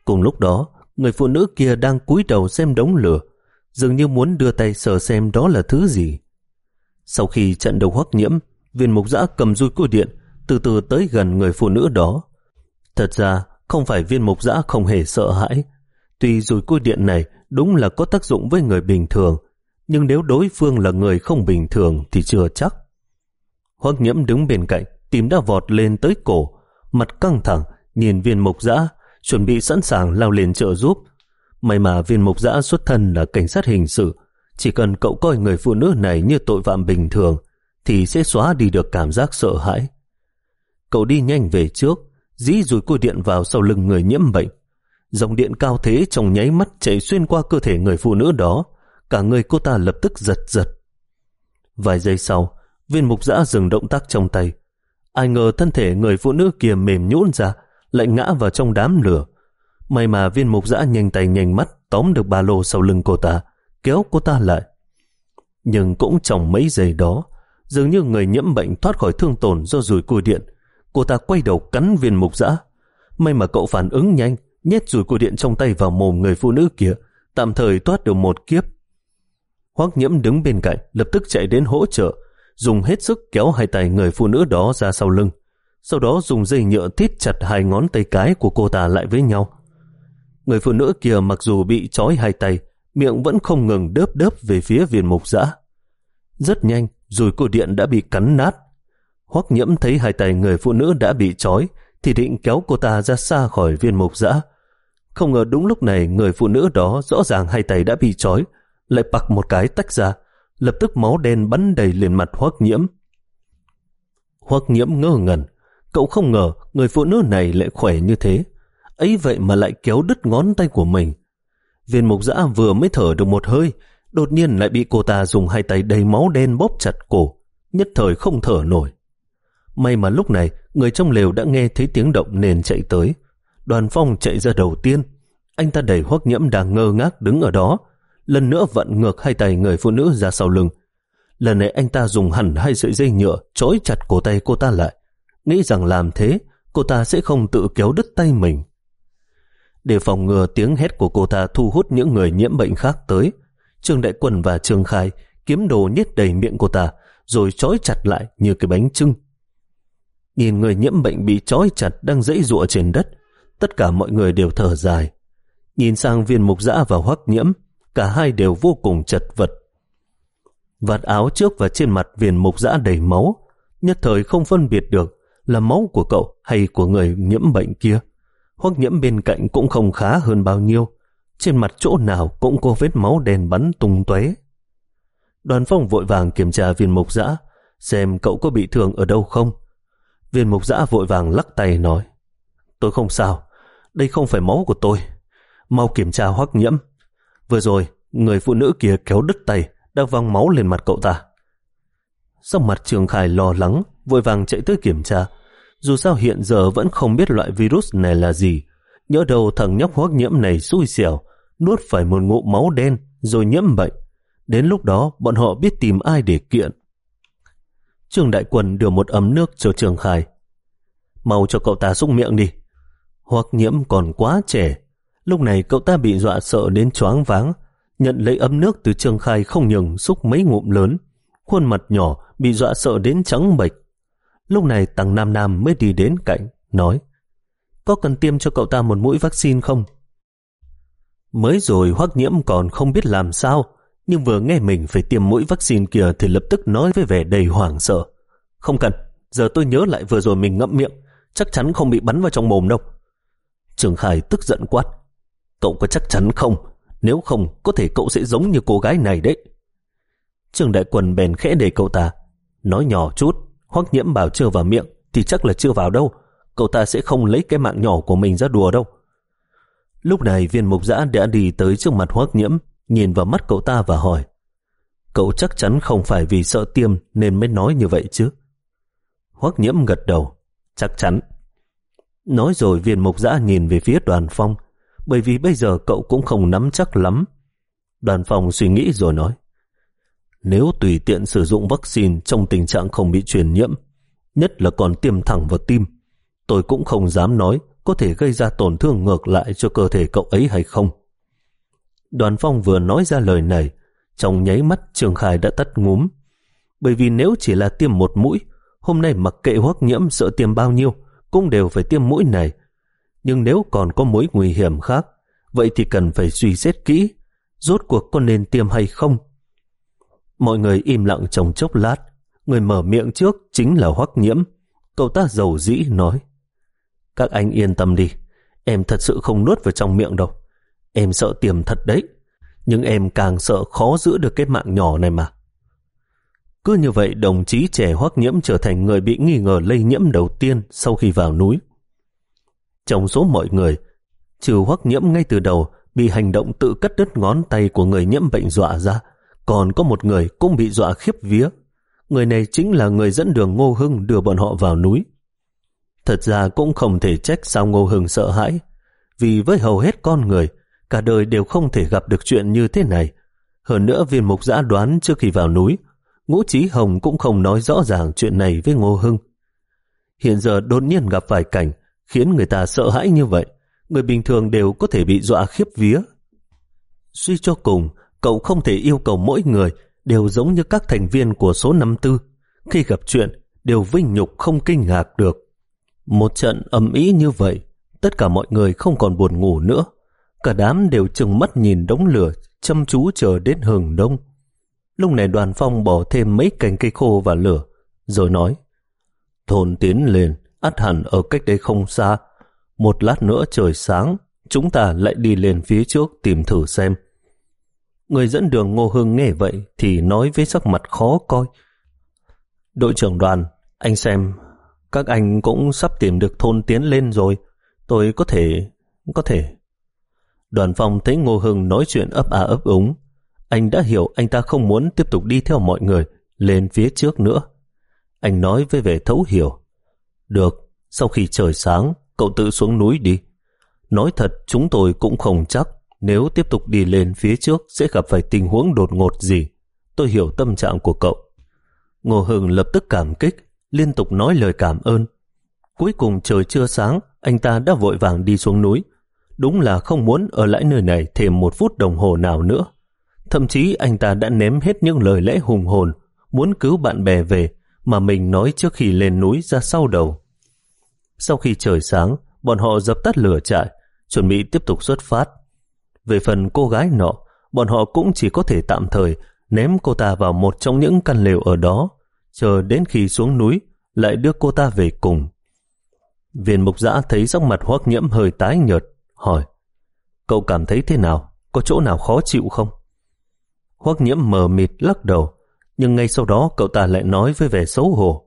Cùng lúc đó, người phụ nữ kia đang cúi đầu xem đống lửa, dường như muốn đưa tay sờ xem đó là thứ gì. Sau khi trận đầu hoắc nhiễm, viên mục giã cầm rui cua điện, từ từ tới gần người phụ nữ đó. Thật ra, không phải viên mục giã không hề sợ hãi. Tuy dùi cua điện này đúng là có tác dụng với người bình thường, nhưng nếu đối phương là người không bình thường thì chưa chắc. Hoắc nhiễm đứng bên cạnh, tìm đã vọt lên tới cổ, mặt căng thẳng, nhìn viên mục giã, chuẩn bị sẵn sàng lao lên trợ giúp. May mà viên mục giã xuất thân là cảnh sát hình sự, chỉ cần cậu coi người phụ nữ này như tội phạm bình thường, thì sẽ xóa đi được cảm giác sợ hãi. Cậu đi nhanh về trước, dí rùi côi điện vào sau lưng người nhiễm bệnh. Dòng điện cao thế trong nháy mắt chạy xuyên qua cơ thể người phụ nữ đó, cả người cô ta lập tức giật giật. Vài giây sau, viên mục giã dừng động tác trong tay. Ai ngờ thân thể người phụ nữ kia mềm nhũn ra, lại ngã vào trong đám lửa. May mà viên mục giã nhanh tay nhanh mắt tóm được ba lô sau lưng cô ta, kéo cô ta lại. Nhưng cũng trong mấy giây đó, dường như người nhiễm bệnh thoát khỏi thương tổn do rùi cùi điện. Cô ta quay đầu cắn viên mục dã. May mà cậu phản ứng nhanh, nhét rùi cùi điện trong tay vào mồm người phụ nữ kia, tạm thời thoát được một kiếp. Hoắc nhiễm đứng bên cạnh, lập tức chạy đến hỗ trợ, dùng hết sức kéo hai tay người phụ nữ đó ra sau lưng. Sau đó dùng dây nhựa thít chặt hai ngón tay cái của cô ta lại với nhau. Người phụ nữ kia mặc dù bị trói hai tay, miệng vẫn không ngừng đớp đớp về phía viên mục dã. Rất nhanh, rồi cổ điện đã bị cắn nát. Hoắc nhiễm thấy hai tay người phụ nữ đã bị trói, thì định kéo cô ta ra xa khỏi viên mục dã. Không ngờ đúng lúc này người phụ nữ đó rõ ràng hai tay đã bị trói, lại bặc một cái tách ra, lập tức máu đen bắn đầy lên mặt Hoắc nhiễm. Hoắc nhiễm ngơ ngẩn, cậu không ngờ người phụ nữ này lại khỏe như thế, ấy vậy mà lại kéo đứt ngón tay của mình. Viên mục giã vừa mới thở được một hơi, đột nhiên lại bị cô ta dùng hai tay đầy máu đen bóp chặt cổ, nhất thời không thở nổi. May mà lúc này, người trong lều đã nghe thấy tiếng động nên chạy tới. Đoàn phong chạy ra đầu tiên. Anh ta đẩy hoắc nhiễm đang ngơ ngác đứng ở đó. Lần nữa vặn ngược hai tay người phụ nữ ra sau lưng. Lần này anh ta dùng hẳn hai sợi dây nhựa trói chặt cổ tay cô ta lại. Nghĩ rằng làm thế, cô ta sẽ không tự kéo đứt tay mình. Để phòng ngừa tiếng hét của cô ta thu hút những người nhiễm bệnh khác tới, Trương Đại Quân và Trương Khai kiếm đồ nhét đầy miệng cô ta, rồi trói chặt lại như cái bánh trưng. Nhìn người nhiễm bệnh bị trói chặt đang dãy ruộng trên đất, tất cả mọi người đều thở dài. Nhìn sang viên mục dã và hoắc nhiễm, cả hai đều vô cùng chật vật. Vạt áo trước và trên mặt viên mục dã đầy máu, nhất thời không phân biệt được là máu của cậu hay của người nhiễm bệnh kia. Hoắc nhiễm bên cạnh cũng không khá hơn bao nhiêu, trên mặt chỗ nào cũng có vết máu đen bắn tung tóe. Đoàn phong vội vàng kiểm tra viên mục dã, xem cậu có bị thương ở đâu không. Viên mục dã vội vàng lắc tay nói Tôi không sao, đây không phải máu của tôi. Mau kiểm tra hoắc nhiễm. Vừa rồi, người phụ nữ kia kéo đứt tay, đang văng máu lên mặt cậu ta. Sau mặt Trường Khải lo lắng, vội vàng chạy tới kiểm tra. Dù sao hiện giờ vẫn không biết loại virus này là gì. Nhớ đầu thằng nhóc hoắc nhiễm này xui xẻo, nuốt phải một ngụm máu đen rồi nhiễm bệnh. Đến lúc đó bọn họ biết tìm ai để kiện. Trương Đại Quân đưa một ấm nước cho Trường Khai. Mau cho cậu ta xúc miệng đi. hoắc nhiễm còn quá trẻ. Lúc này cậu ta bị dọa sợ đến choáng váng. Nhận lấy ấm nước từ Trường Khai không nhường xúc mấy ngụm lớn. Khuôn mặt nhỏ bị dọa sợ đến trắng bệch. Lúc này Tăng Nam Nam mới đi đến cạnh, nói Có cần tiêm cho cậu ta một mũi vaccine không? Mới rồi Hoắc Nhiễm còn không biết làm sao, nhưng vừa nghe mình phải tiêm mũi vaccine kia thì lập tức nói với vẻ đầy hoảng sợ. Không cần, giờ tôi nhớ lại vừa rồi mình ngậm miệng, chắc chắn không bị bắn vào trong mồm đâu. Trường Khải tức giận quát. Cậu có chắc chắn không? Nếu không, có thể cậu sẽ giống như cô gái này đấy. Trường Đại Quần bèn khẽ để cậu ta. Nói nhỏ chút, hoắc nhiễm bảo chưa vào miệng, thì chắc là chưa vào đâu. Cậu ta sẽ không lấy cái mạng nhỏ của mình ra đùa đâu. Lúc này viên mục giã đã đi tới trước mặt hoắc nhiễm, nhìn vào mắt cậu ta và hỏi Cậu chắc chắn không phải vì sợ tiêm nên mới nói như vậy chứ. Hoắc nhiễm gật đầu. Chắc chắn. Nói rồi viên mục giã nhìn về phía đoàn phong bởi vì bây giờ cậu cũng không nắm chắc lắm. Đoàn phong suy nghĩ rồi nói nếu tùy tiện sử dụng vaccine trong tình trạng không bị truyền nhiễm nhất là còn tiêm thẳng vào tim tôi cũng không dám nói có thể gây ra tổn thương ngược lại cho cơ thể cậu ấy hay không. Đoàn phong vừa nói ra lời này, trong nháy mắt Trường Khải đã tắt ngúm. Bởi vì nếu chỉ là tiêm một mũi, hôm nay mặc kệ hoắc nhiễm sợ tiêm bao nhiêu, cũng đều phải tiêm mũi này. Nhưng nếu còn có mối nguy hiểm khác, vậy thì cần phải suy xét kỹ, rốt cuộc có nên tiêm hay không. Mọi người im lặng trong chốc lát, người mở miệng trước chính là hoắc nhiễm. Cậu ta giàu dĩ nói, các anh yên tâm đi, em thật sự không nuốt vào trong miệng đâu. Em sợ tiềm thật đấy, nhưng em càng sợ khó giữ được cái mạng nhỏ này mà. Cứ như vậy đồng chí trẻ hoắc nhiễm trở thành người bị nghi ngờ lây nhiễm đầu tiên sau khi vào núi. Trong số mọi người, trừ hoắc nhiễm ngay từ đầu bị hành động tự cắt đứt ngón tay của người nhiễm bệnh dọa ra, còn có một người cũng bị dọa khiếp vía. Người này chính là người dẫn đường Ngô Hưng đưa bọn họ vào núi. Thật ra cũng không thể trách sao Ngô Hưng sợ hãi, vì với hầu hết con người, cả đời đều không thể gặp được chuyện như thế này. Hơn nữa viên mục giã đoán trước khi vào núi, Ngũ Chí Hồng cũng không nói rõ ràng chuyện này với Ngô Hưng. Hiện giờ đột nhiên gặp vài cảnh khiến người ta sợ hãi như vậy, người bình thường đều có thể bị dọa khiếp vía. Suy cho cùng, cậu không thể yêu cầu mỗi người đều giống như các thành viên của số 54. Khi gặp chuyện, đều vinh nhục không kinh ngạc được. Một trận ầm ĩ như vậy, tất cả mọi người không còn buồn ngủ nữa. Cả đám đều chừng mắt nhìn đống lửa, chăm chú chờ đến hừng đông. Lúc này đoàn phong bỏ thêm mấy cành cây khô vào lửa, rồi nói, thôn tiến lên, ắt hẳn ở cách đây không xa. Một lát nữa trời sáng, chúng ta lại đi lên phía trước tìm thử xem. Người dẫn đường Ngô Hưng nghe vậy thì nói với sắc mặt khó coi. Đội trưởng đoàn, anh xem, các anh cũng sắp tìm được thôn tiến lên rồi. Tôi có thể, có thể. Đoàn phòng thấy Ngô Hưng nói chuyện ấp à ấp úng. Anh đã hiểu anh ta không muốn tiếp tục đi theo mọi người lên phía trước nữa. Anh nói với vẻ thấu hiểu. Được, sau khi trời sáng, cậu tự xuống núi đi. Nói thật, chúng tôi cũng không chắc nếu tiếp tục đi lên phía trước sẽ gặp phải tình huống đột ngột gì. Tôi hiểu tâm trạng của cậu. Ngô Hưng lập tức cảm kích, liên tục nói lời cảm ơn. Cuối cùng trời chưa sáng, anh ta đã vội vàng đi xuống núi. Đúng là không muốn ở lại nơi này thêm một phút đồng hồ nào nữa. Thậm chí anh ta đã ném hết những lời lẽ hùng hồn, muốn cứu bạn bè về, mà mình nói trước khi lên núi ra sau đầu. Sau khi trời sáng, bọn họ dập tắt lửa trại, chuẩn bị tiếp tục xuất phát. Về phần cô gái nọ, bọn họ cũng chỉ có thể tạm thời ném cô ta vào một trong những căn lều ở đó, chờ đến khi xuống núi lại đưa cô ta về cùng. Viên mục giã thấy sắc mặt hoắc nhiễm hơi tái nhợt, hỏi Cậu cảm thấy thế nào? Có chỗ nào khó chịu không? hoắc nhiễm mờ mịt lắc đầu, nhưng ngay sau đó cậu ta lại nói với vẻ xấu hổ.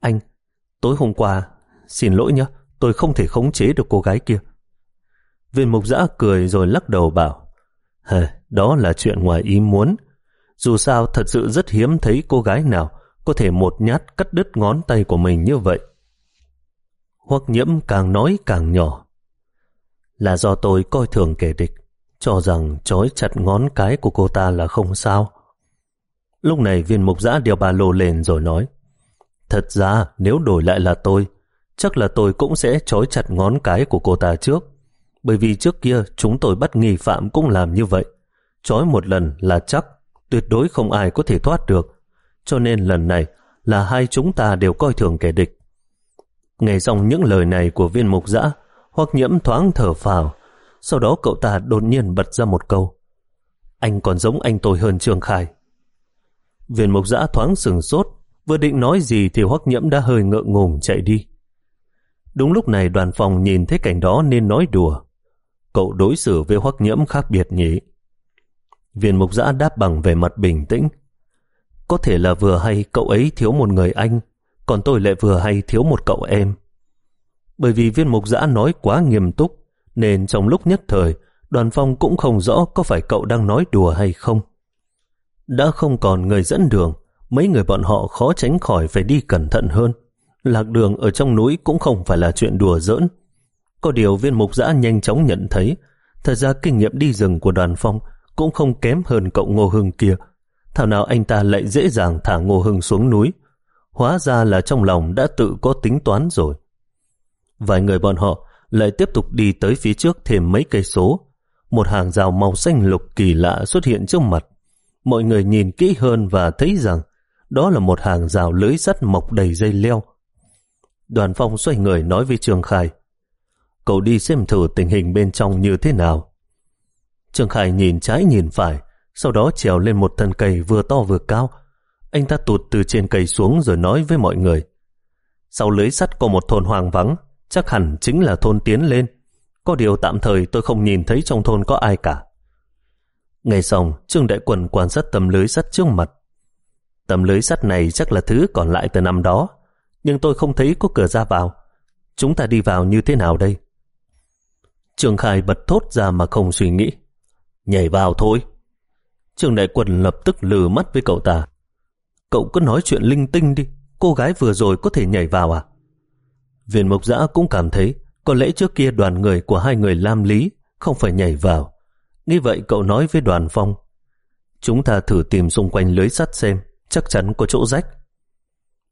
Anh, tối hôm qua, xin lỗi nhé, tôi không thể khống chế được cô gái kia. Viên mục giã cười rồi lắc đầu bảo, Hề, đó là chuyện ngoài ý muốn. Dù sao thật sự rất hiếm thấy cô gái nào có thể một nhát cắt đứt ngón tay của mình như vậy. Hoặc nhiễm càng nói càng nhỏ. Là do tôi coi thường kẻ địch, cho rằng trói chặt ngón cái của cô ta là không sao. Lúc này viên mục giã đeo ba lô lên rồi nói Thật ra nếu đổi lại là tôi chắc là tôi cũng sẽ trói chặt ngón cái của cô ta trước bởi vì trước kia chúng tôi bắt nghi phạm cũng làm như vậy. Trói một lần là chắc tuyệt đối không ai có thể thoát được. Cho nên lần này là hai chúng ta đều coi thường kẻ địch. Nghe xong những lời này của viên mục giã hoặc nhiễm thoáng thở phào. Sau đó cậu ta đột nhiên bật ra một câu. Anh còn giống anh tôi hơn Trường Khai. Viên mục giã thoáng sừng sốt, vừa định nói gì thì hoắc nhiễm đã hơi ngượng ngùng chạy đi. Đúng lúc này đoàn phòng nhìn thấy cảnh đó nên nói đùa. Cậu đối xử với hoắc nhiễm khác biệt nhỉ? Viên mục giã đáp bằng về mặt bình tĩnh. Có thể là vừa hay cậu ấy thiếu một người anh, còn tôi lại vừa hay thiếu một cậu em. Bởi vì viên mục giã nói quá nghiêm túc, nên trong lúc nhất thời, đoàn phong cũng không rõ có phải cậu đang nói đùa hay không. Đã không còn người dẫn đường, mấy người bọn họ khó tránh khỏi phải đi cẩn thận hơn. Lạc đường ở trong núi cũng không phải là chuyện đùa giỡn. Có điều viên mục giã nhanh chóng nhận thấy, thật ra kinh nghiệm đi rừng của đoàn phong cũng không kém hơn cậu Ngô Hưng kia. Thảo nào anh ta lại dễ dàng thả Ngô Hưng xuống núi. Hóa ra là trong lòng đã tự có tính toán rồi. Vài người bọn họ lại tiếp tục đi tới phía trước thêm mấy cây số. Một hàng rào màu xanh lục kỳ lạ xuất hiện trước mặt mọi người nhìn kỹ hơn và thấy rằng đó là một hàng rào lưới sắt mọc đầy dây leo. Đoàn phong xoay người nói với Trường Khai, cậu đi xem thử tình hình bên trong như thế nào. trương Khai nhìn trái nhìn phải, sau đó trèo lên một thân cây vừa to vừa cao. Anh ta tụt từ trên cây xuống rồi nói với mọi người, sau lưới sắt có một thôn hoang vắng, chắc hẳn chính là thôn tiến lên. Có điều tạm thời tôi không nhìn thấy trong thôn có ai cả. Nghe xong, Trương Đại Quần quan sát tấm lưới sắt trước mặt. Tấm lưới sắt này chắc là thứ còn lại từ năm đó, nhưng tôi không thấy có cửa ra vào. Chúng ta đi vào như thế nào đây? Trương Khai bật thốt ra mà không suy nghĩ. Nhảy vào thôi. Trương Đại Quần lập tức lừa mắt với cậu ta. Cậu cứ nói chuyện linh tinh đi, cô gái vừa rồi có thể nhảy vào à? Viên Mộc Giã cũng cảm thấy có lẽ trước kia đoàn người của hai người Lam Lý không phải nhảy vào, Nghĩ vậy cậu nói với đoàn phong Chúng ta thử tìm xung quanh lưới sắt xem Chắc chắn có chỗ rách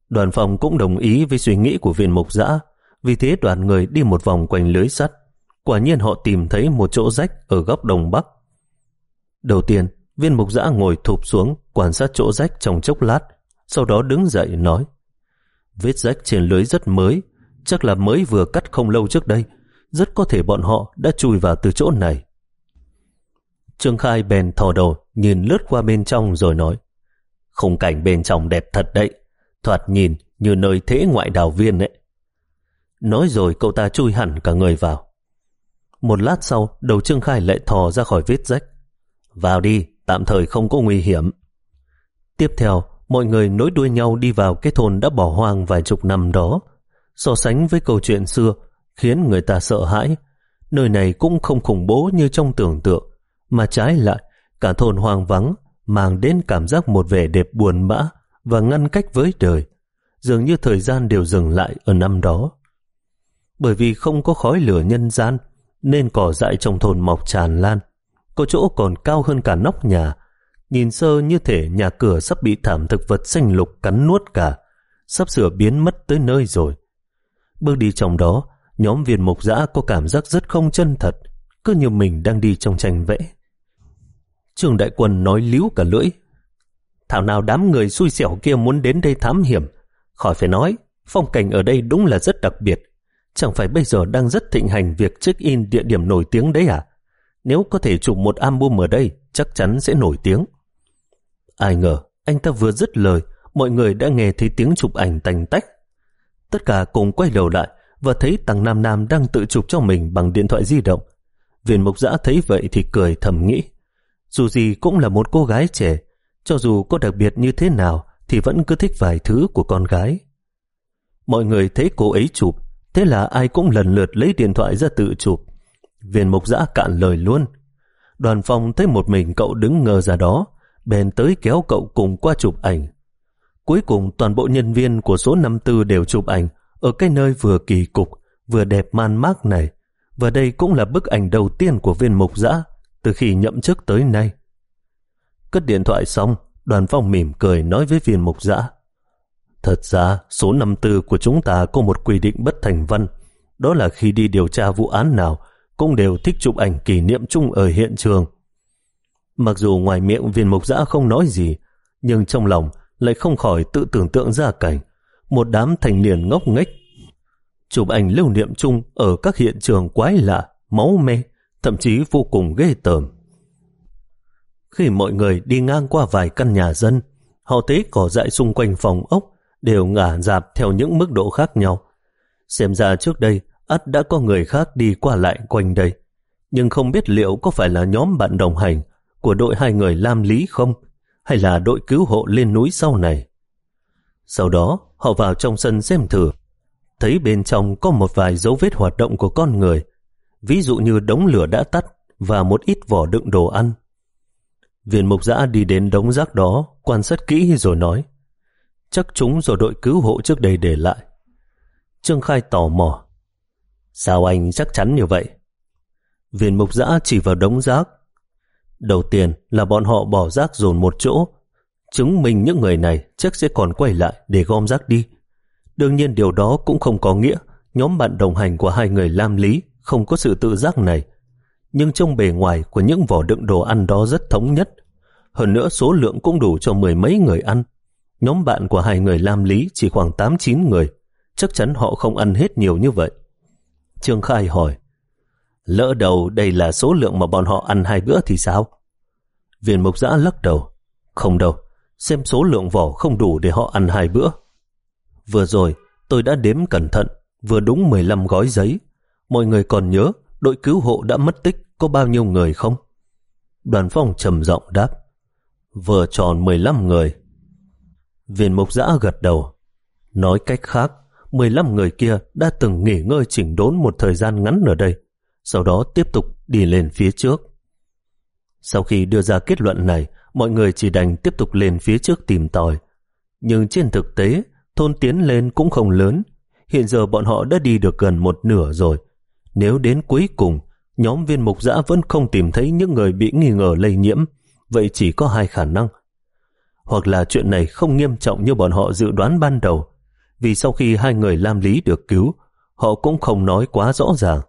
Đoàn phong cũng đồng ý với suy nghĩ của viên mục giã Vì thế đoàn người đi một vòng quanh lưới sắt Quả nhiên họ tìm thấy một chỗ rách Ở góc đông bắc Đầu tiên viên mục giã ngồi thụp xuống Quan sát chỗ rách trong chốc lát Sau đó đứng dậy nói Vết rách trên lưới rất mới Chắc là mới vừa cắt không lâu trước đây Rất có thể bọn họ đã chui vào từ chỗ này Trương Khai bèn thò đầu, nhìn lướt qua bên trong rồi nói. Khung cảnh bên trong đẹp thật đấy, thoạt nhìn như nơi thế ngoại đào viên ấy. Nói rồi cậu ta chui hẳn cả người vào. Một lát sau, đầu Trương khải lại thò ra khỏi vết rách. Vào đi, tạm thời không có nguy hiểm. Tiếp theo, mọi người nối đuôi nhau đi vào cái thôn đã bỏ hoang vài chục năm đó. So sánh với câu chuyện xưa, khiến người ta sợ hãi. Nơi này cũng không khủng bố như trong tưởng tượng, mà trái lại, cả thôn hoang vắng, mang đến cảm giác một vẻ đẹp buồn bã và ngăn cách với đời. Dường như thời gian đều dừng lại ở năm đó. Bởi vì không có khói lửa nhân gian, nên cỏ dại trong thôn mọc tràn lan. Có chỗ còn cao hơn cả nóc nhà, nhìn sơ như thể nhà cửa sắp bị thảm thực vật xanh lục cắn nuốt cả, sắp sửa biến mất tới nơi rồi. Bước đi trong đó, nhóm viên mục dã có cảm giác rất không chân thật, cứ như mình đang đi trong tranh vẽ. Trường đại quân nói líu cả lưỡi. Thảo nào đám người xui xẻo kia muốn đến đây thám hiểm. Khỏi phải nói, phong cảnh ở đây đúng là rất đặc biệt. Chẳng phải bây giờ đang rất thịnh hành việc check-in địa điểm nổi tiếng đấy à? Nếu có thể chụp một album ở đây, chắc chắn sẽ nổi tiếng. Ai ngờ, anh ta vừa dứt lời, mọi người đã nghe thấy tiếng chụp ảnh tành tách. Tất cả cùng quay đầu lại và thấy Tăng Nam Nam đang tự chụp cho mình bằng điện thoại di động. Viên mục giã thấy vậy thì cười thầm nghĩ. Dù gì cũng là một cô gái trẻ, cho dù có đặc biệt như thế nào thì vẫn cứ thích vài thứ của con gái. Mọi người thấy cô ấy chụp, thế là ai cũng lần lượt lấy điện thoại ra tự chụp. Viên mục giã cạn lời luôn. Đoàn phong thấy một mình cậu đứng ngờ ra đó, bèn tới kéo cậu cùng qua chụp ảnh. Cuối cùng toàn bộ nhân viên của số 54 đều chụp ảnh ở cái nơi vừa kỳ cục, vừa đẹp man mác này. Và đây cũng là bức ảnh đầu tiên của viên mục giã từ khi nhậm chức tới nay. Cất điện thoại xong, đoàn phong mỉm cười nói với viên mục giã. Thật ra, số 54 của chúng ta có một quy định bất thành văn. Đó là khi đi điều tra vụ án nào, cũng đều thích chụp ảnh kỷ niệm chung ở hiện trường. Mặc dù ngoài miệng viên mục giã không nói gì, nhưng trong lòng lại không khỏi tự tưởng tượng ra cảnh một đám thành niên ngốc nghếch chụp ảnh lưu niệm chung ở các hiện trường quái lạ, máu me, thậm chí vô cùng ghê tởm. Khi mọi người đi ngang qua vài căn nhà dân, họ thấy cỏ dại xung quanh phòng ốc đều ngả dạp theo những mức độ khác nhau. Xem ra trước đây, ắt đã có người khác đi qua lại quanh đây. Nhưng không biết liệu có phải là nhóm bạn đồng hành của đội hai người Lam Lý không, hay là đội cứu hộ lên núi sau này. Sau đó, họ vào trong sân xem thử, thấy bên trong có một vài dấu vết hoạt động của con người, ví dụ như đống lửa đã tắt và một ít vỏ đựng đồ ăn. Viên mục giã đi đến đống rác đó, quan sát kỹ rồi nói, chắc chúng do đội cứu hộ trước đây để lại. Trương Khai tò mò, sao anh chắc chắn như vậy? Viên mục giã chỉ vào đống rác. Đầu tiên là bọn họ bỏ rác dồn một chỗ, chứng minh những người này chắc sẽ còn quay lại để gom rác đi. Đương nhiên điều đó cũng không có nghĩa nhóm bạn đồng hành của hai người Lam Lý không có sự tự giác này. Nhưng trong bề ngoài của những vỏ đựng đồ ăn đó rất thống nhất. Hơn nữa số lượng cũng đủ cho mười mấy người ăn. Nhóm bạn của hai người Lam Lý chỉ khoảng 8-9 người. Chắc chắn họ không ăn hết nhiều như vậy. Trương Khai hỏi, lỡ đầu đây là số lượng mà bọn họ ăn hai bữa thì sao? Viên mục giã lắc đầu, không đâu, xem số lượng vỏ không đủ để họ ăn hai bữa. Vừa rồi, tôi đã đếm cẩn thận, vừa đúng 15 gói giấy. Mọi người còn nhớ đội cứu hộ đã mất tích có bao nhiêu người không? Đoàn phong trầm giọng đáp. Vừa tròn 15 người. Viên mục giã gật đầu. Nói cách khác, 15 người kia đã từng nghỉ ngơi chỉnh đốn một thời gian ngắn ở đây, sau đó tiếp tục đi lên phía trước. Sau khi đưa ra kết luận này, mọi người chỉ đành tiếp tục lên phía trước tìm tòi. Nhưng trên thực tế, thôn tiến lên cũng không lớn. Hiện giờ bọn họ đã đi được gần một nửa rồi. Nếu đến cuối cùng, nhóm viên mục giã vẫn không tìm thấy những người bị nghi ngờ lây nhiễm, vậy chỉ có hai khả năng. Hoặc là chuyện này không nghiêm trọng như bọn họ dự đoán ban đầu, vì sau khi hai người Lam Lý được cứu, họ cũng không nói quá rõ ràng.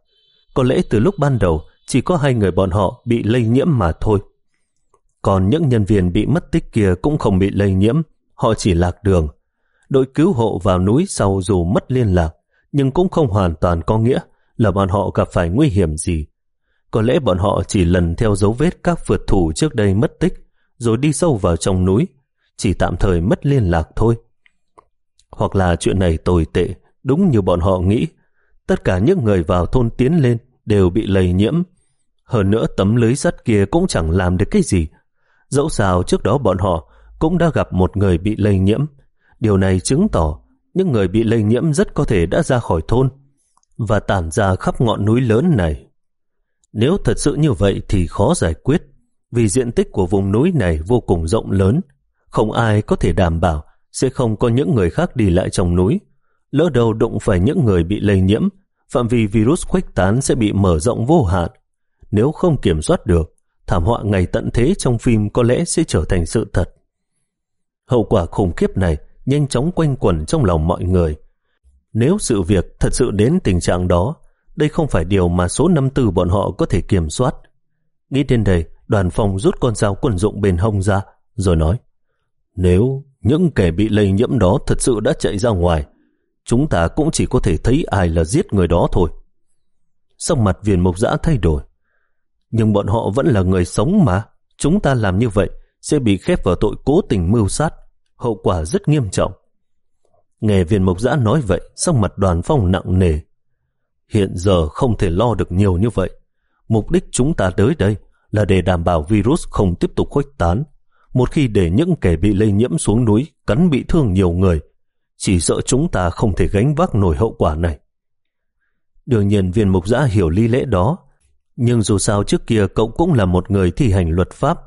Có lẽ từ lúc ban đầu, chỉ có hai người bọn họ bị lây nhiễm mà thôi. Còn những nhân viên bị mất tích kia cũng không bị lây nhiễm, họ chỉ lạc đường, đội cứu hộ vào núi sau dù mất liên lạc, nhưng cũng không hoàn toàn có nghĩa là bọn họ gặp phải nguy hiểm gì. Có lẽ bọn họ chỉ lần theo dấu vết các phượt thủ trước đây mất tích, rồi đi sâu vào trong núi, chỉ tạm thời mất liên lạc thôi. Hoặc là chuyện này tồi tệ, đúng như bọn họ nghĩ. Tất cả những người vào thôn tiến lên đều bị lây nhiễm. Hơn nữa tấm lưới sắt kia cũng chẳng làm được cái gì. Dẫu sao trước đó bọn họ cũng đã gặp một người bị lây nhiễm. Điều này chứng tỏ những người bị lây nhiễm rất có thể đã ra khỏi thôn và tản ra khắp ngọn núi lớn này. Nếu thật sự như vậy thì khó giải quyết, vì diện tích của vùng núi này vô cùng rộng lớn, không ai có thể đảm bảo sẽ không có những người khác đi lại trong núi. Lỡ đầu đụng phải những người bị lây nhiễm, phạm vi virus khuếch tán sẽ bị mở rộng vô hạn. Nếu không kiểm soát được, thảm họa ngày tận thế trong phim có lẽ sẽ trở thành sự thật. Hậu quả khủng khiếp này nhanh chóng quanh quẩn trong lòng mọi người. Nếu sự việc thật sự đến tình trạng đó, đây không phải điều mà số năm tư bọn họ có thể kiểm soát. Nghĩ đến đây, đoàn phòng rút con dao quân dụng bên hông ra, rồi nói, nếu những kẻ bị lây nhiễm đó thật sự đã chạy ra ngoài, chúng ta cũng chỉ có thể thấy ai là giết người đó thôi. sắc mặt viên mục giã thay đổi. Nhưng bọn họ vẫn là người sống mà, chúng ta làm như vậy sẽ bị khép vào tội cố tình mưu sát, hậu quả rất nghiêm trọng. Nghe viên mục giã nói vậy, sắc mặt đoàn phong nặng nề. Hiện giờ không thể lo được nhiều như vậy. Mục đích chúng ta tới đây là để đảm bảo virus không tiếp tục khuếch tán. Một khi để những kẻ bị lây nhiễm xuống núi cắn bị thương nhiều người, chỉ sợ chúng ta không thể gánh vác nổi hậu quả này. Đương nhiên viên mục giã hiểu lý lẽ đó, nhưng dù sao trước kia cậu cũng là một người thi hành luật pháp.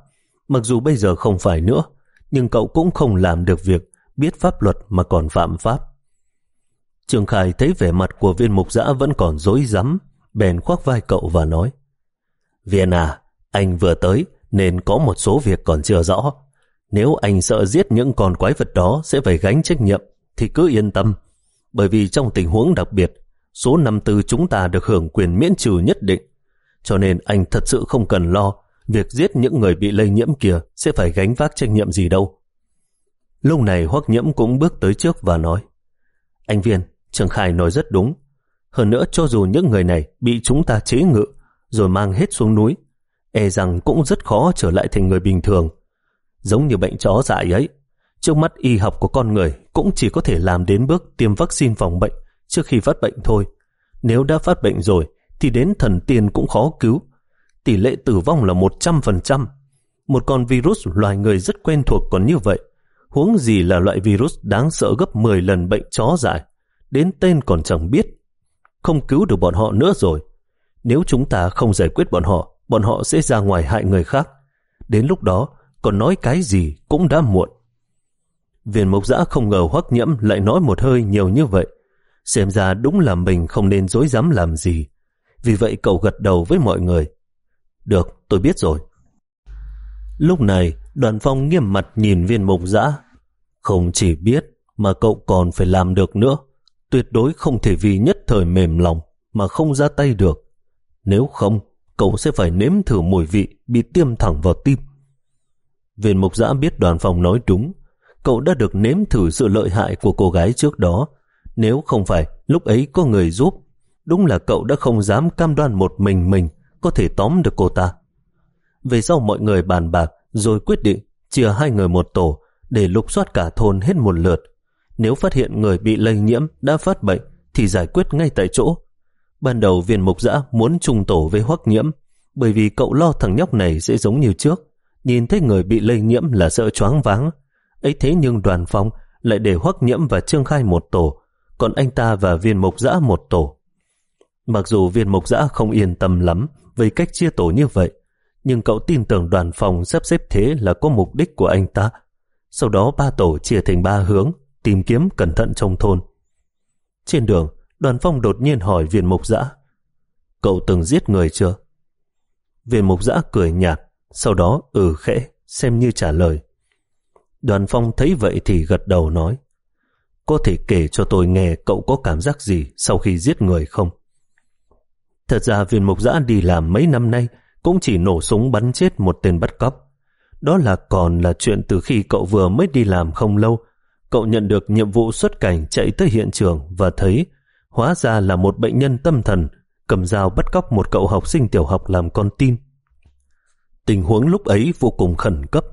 Mặc dù bây giờ không phải nữa, nhưng cậu cũng không làm được việc biết pháp luật mà còn phạm pháp. Trường Khải thấy vẻ mặt của viên mục giã vẫn còn dối rắm bèn khoác vai cậu và nói Viên à, anh vừa tới nên có một số việc còn chưa rõ. Nếu anh sợ giết những con quái vật đó sẽ phải gánh trách nhiệm thì cứ yên tâm. Bởi vì trong tình huống đặc biệt, số năm tư chúng ta được hưởng quyền miễn trừ nhất định. Cho nên anh thật sự không cần lo việc giết những người bị lây nhiễm kia sẽ phải gánh vác trách nhiệm gì đâu. Lúc này Hoắc Nhiễm cũng bước tới trước và nói Anh Viên, Trường khai nói rất đúng. Hơn nữa cho dù những người này bị chúng ta chế ngự rồi mang hết xuống núi, e rằng cũng rất khó trở lại thành người bình thường. Giống như bệnh chó dại ấy, trước mắt y học của con người cũng chỉ có thể làm đến bước tiêm vaccine phòng bệnh trước khi phát bệnh thôi. Nếu đã phát bệnh rồi thì đến thần tiên cũng khó cứu. Tỷ lệ tử vong là 100%. Một con virus loài người rất quen thuộc còn như vậy. Huống gì là loại virus đáng sợ gấp 10 lần bệnh chó dại đến tên còn chẳng biết. Không cứu được bọn họ nữa rồi. Nếu chúng ta không giải quyết bọn họ, bọn họ sẽ ra ngoài hại người khác. Đến lúc đó, còn nói cái gì cũng đã muộn. Viên mộc giã không ngờ hoắc nhiễm lại nói một hơi nhiều như vậy. Xem ra đúng là mình không nên dối dám làm gì. Vì vậy cậu gật đầu với mọi người. Được, tôi biết rồi. Lúc này, đoàn phong nghiêm mặt nhìn viên mộc giã. Không chỉ biết, mà cậu còn phải làm được nữa tuyệt đối không thể vì nhất thời mềm lòng mà không ra tay được. Nếu không, cậu sẽ phải nếm thử mùi vị bị tiêm thẳng vào tim. Viên mục giã biết đoàn phòng nói đúng, cậu đã được nếm thử sự lợi hại của cô gái trước đó. Nếu không phải lúc ấy có người giúp, đúng là cậu đã không dám cam đoan một mình mình có thể tóm được cô ta. Về sau mọi người bàn bạc rồi quyết định chia hai người một tổ để lục soát cả thôn hết một lượt nếu phát hiện người bị lây nhiễm đã phát bệnh thì giải quyết ngay tại chỗ. Ban đầu viên mục giã muốn trùng tổ với hoắc nhiễm bởi vì cậu lo thằng nhóc này sẽ giống như trước. Nhìn thấy người bị lây nhiễm là sợ choáng váng. ấy thế nhưng đoàn phong lại để hoắc nhiễm và trương khai một tổ còn anh ta và viên mục giã một tổ. Mặc dù viên mục giã không yên tâm lắm về cách chia tổ như vậy nhưng cậu tin tưởng đoàn phòng sắp xếp thế là có mục đích của anh ta. Sau đó ba tổ chia thành ba hướng tìm kiếm cẩn thận trong thôn. Trên đường, đoàn phong đột nhiên hỏi viên mục giã, cậu từng giết người chưa? Viên mục giã cười nhạt, sau đó ừ khẽ, xem như trả lời. Đoàn phong thấy vậy thì gật đầu nói, có thể kể cho tôi nghe cậu có cảm giác gì sau khi giết người không? Thật ra viên mục giã đi làm mấy năm nay cũng chỉ nổ súng bắn chết một tên bắt cóc. Đó là còn là chuyện từ khi cậu vừa mới đi làm không lâu Cậu nhận được nhiệm vụ xuất cảnh chạy tới hiện trường và thấy hóa ra là một bệnh nhân tâm thần cầm dao bắt cóc một cậu học sinh tiểu học làm con tin. Tình huống lúc ấy vô cùng khẩn cấp.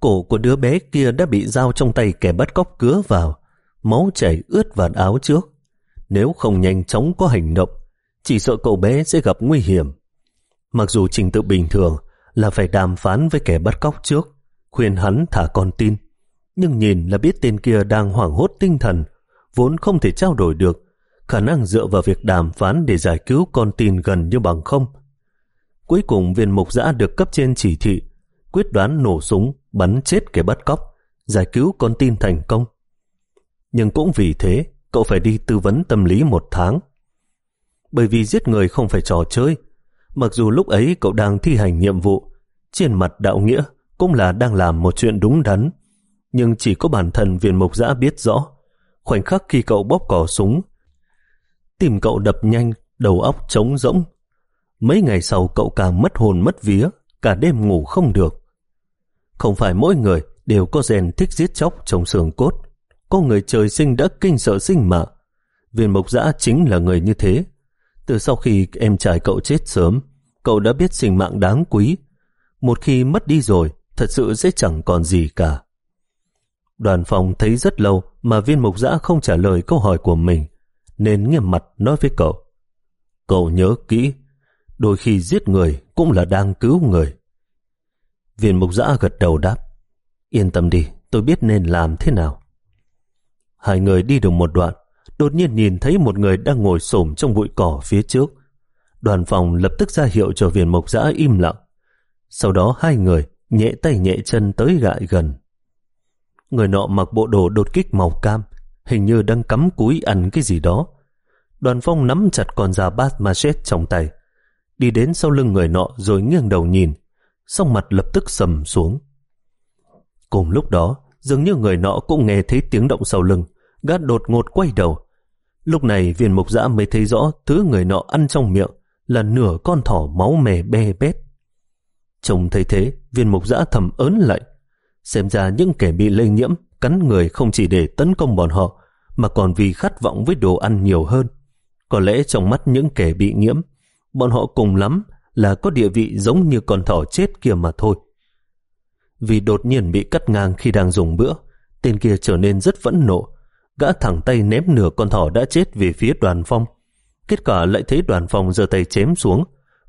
Cổ của đứa bé kia đã bị dao trong tay kẻ bắt cóc cứa vào, máu chảy ướt vạt áo trước. Nếu không nhanh chóng có hành động, chỉ sợ cậu bé sẽ gặp nguy hiểm. Mặc dù trình tự bình thường là phải đàm phán với kẻ bắt cóc trước, khuyên hắn thả con tin, nhưng nhìn là biết tên kia đang hoảng hốt tinh thần, vốn không thể trao đổi được, khả năng dựa vào việc đàm phán để giải cứu con tin gần như bằng không. Cuối cùng viên mục giã được cấp trên chỉ thị, quyết đoán nổ súng, bắn chết kẻ bắt cóc, giải cứu con tin thành công. Nhưng cũng vì thế, cậu phải đi tư vấn tâm lý một tháng. Bởi vì giết người không phải trò chơi, mặc dù lúc ấy cậu đang thi hành nhiệm vụ, trên mặt đạo nghĩa cũng là đang làm một chuyện đúng đắn, nhưng chỉ có bản thân viên mục giã biết rõ, khoảnh khắc khi cậu bóp cỏ súng, tìm cậu đập nhanh, đầu óc trống rỗng. Mấy ngày sau cậu càng mất hồn mất vía, cả đêm ngủ không được. Không phải mỗi người đều có rèn thích giết chóc trong xương cốt. Có người trời sinh đã kinh sợ sinh mạng. Viên mộc giã chính là người như thế. Từ sau khi em trai cậu chết sớm, cậu đã biết sinh mạng đáng quý. Một khi mất đi rồi, thật sự sẽ chẳng còn gì cả. Đoàn phòng thấy rất lâu mà viên mục giã không trả lời câu hỏi của mình, nên nghiêm mặt nói với cậu. Cậu nhớ kỹ, đôi khi giết người cũng là đang cứu người. Viên mục giã gật đầu đáp, yên tâm đi, tôi biết nên làm thế nào. Hai người đi được một đoạn, đột nhiên nhìn thấy một người đang ngồi xổm trong bụi cỏ phía trước. Đoàn phòng lập tức ra hiệu cho viên mộc giã im lặng. Sau đó hai người nhẹ tay nhẹ chân tới gại gần. Người nọ mặc bộ đồ đột kích màu cam, hình như đang cắm cúi ăn cái gì đó. Đoàn phong nắm chặt con dao bát machete trong tay, đi đến sau lưng người nọ rồi nghiêng đầu nhìn, song mặt lập tức sầm xuống. Cùng lúc đó, dường như người nọ cũng nghe thấy tiếng động sau lưng, gã đột ngột quay đầu. Lúc này viên mục giã mới thấy rõ thứ người nọ ăn trong miệng là nửa con thỏ máu mè be bét. Trông thấy thế, viên mục giã thầm ớn lạnh. Xem ra những kẻ bị lây nhiễm cắn người không chỉ để tấn công bọn họ, mà còn vì khát vọng với đồ ăn nhiều hơn. Có lẽ trong mắt những kẻ bị nhiễm, bọn họ cùng lắm là có địa vị giống như con thỏ chết kia mà thôi. Vì đột nhiên bị cắt ngang khi đang dùng bữa, tên kia trở nên rất phẫn nộ, gã thẳng tay ném nửa con thỏ đã chết về phía đoàn phong. Kết quả lại thấy đoàn phong giơ tay chém xuống,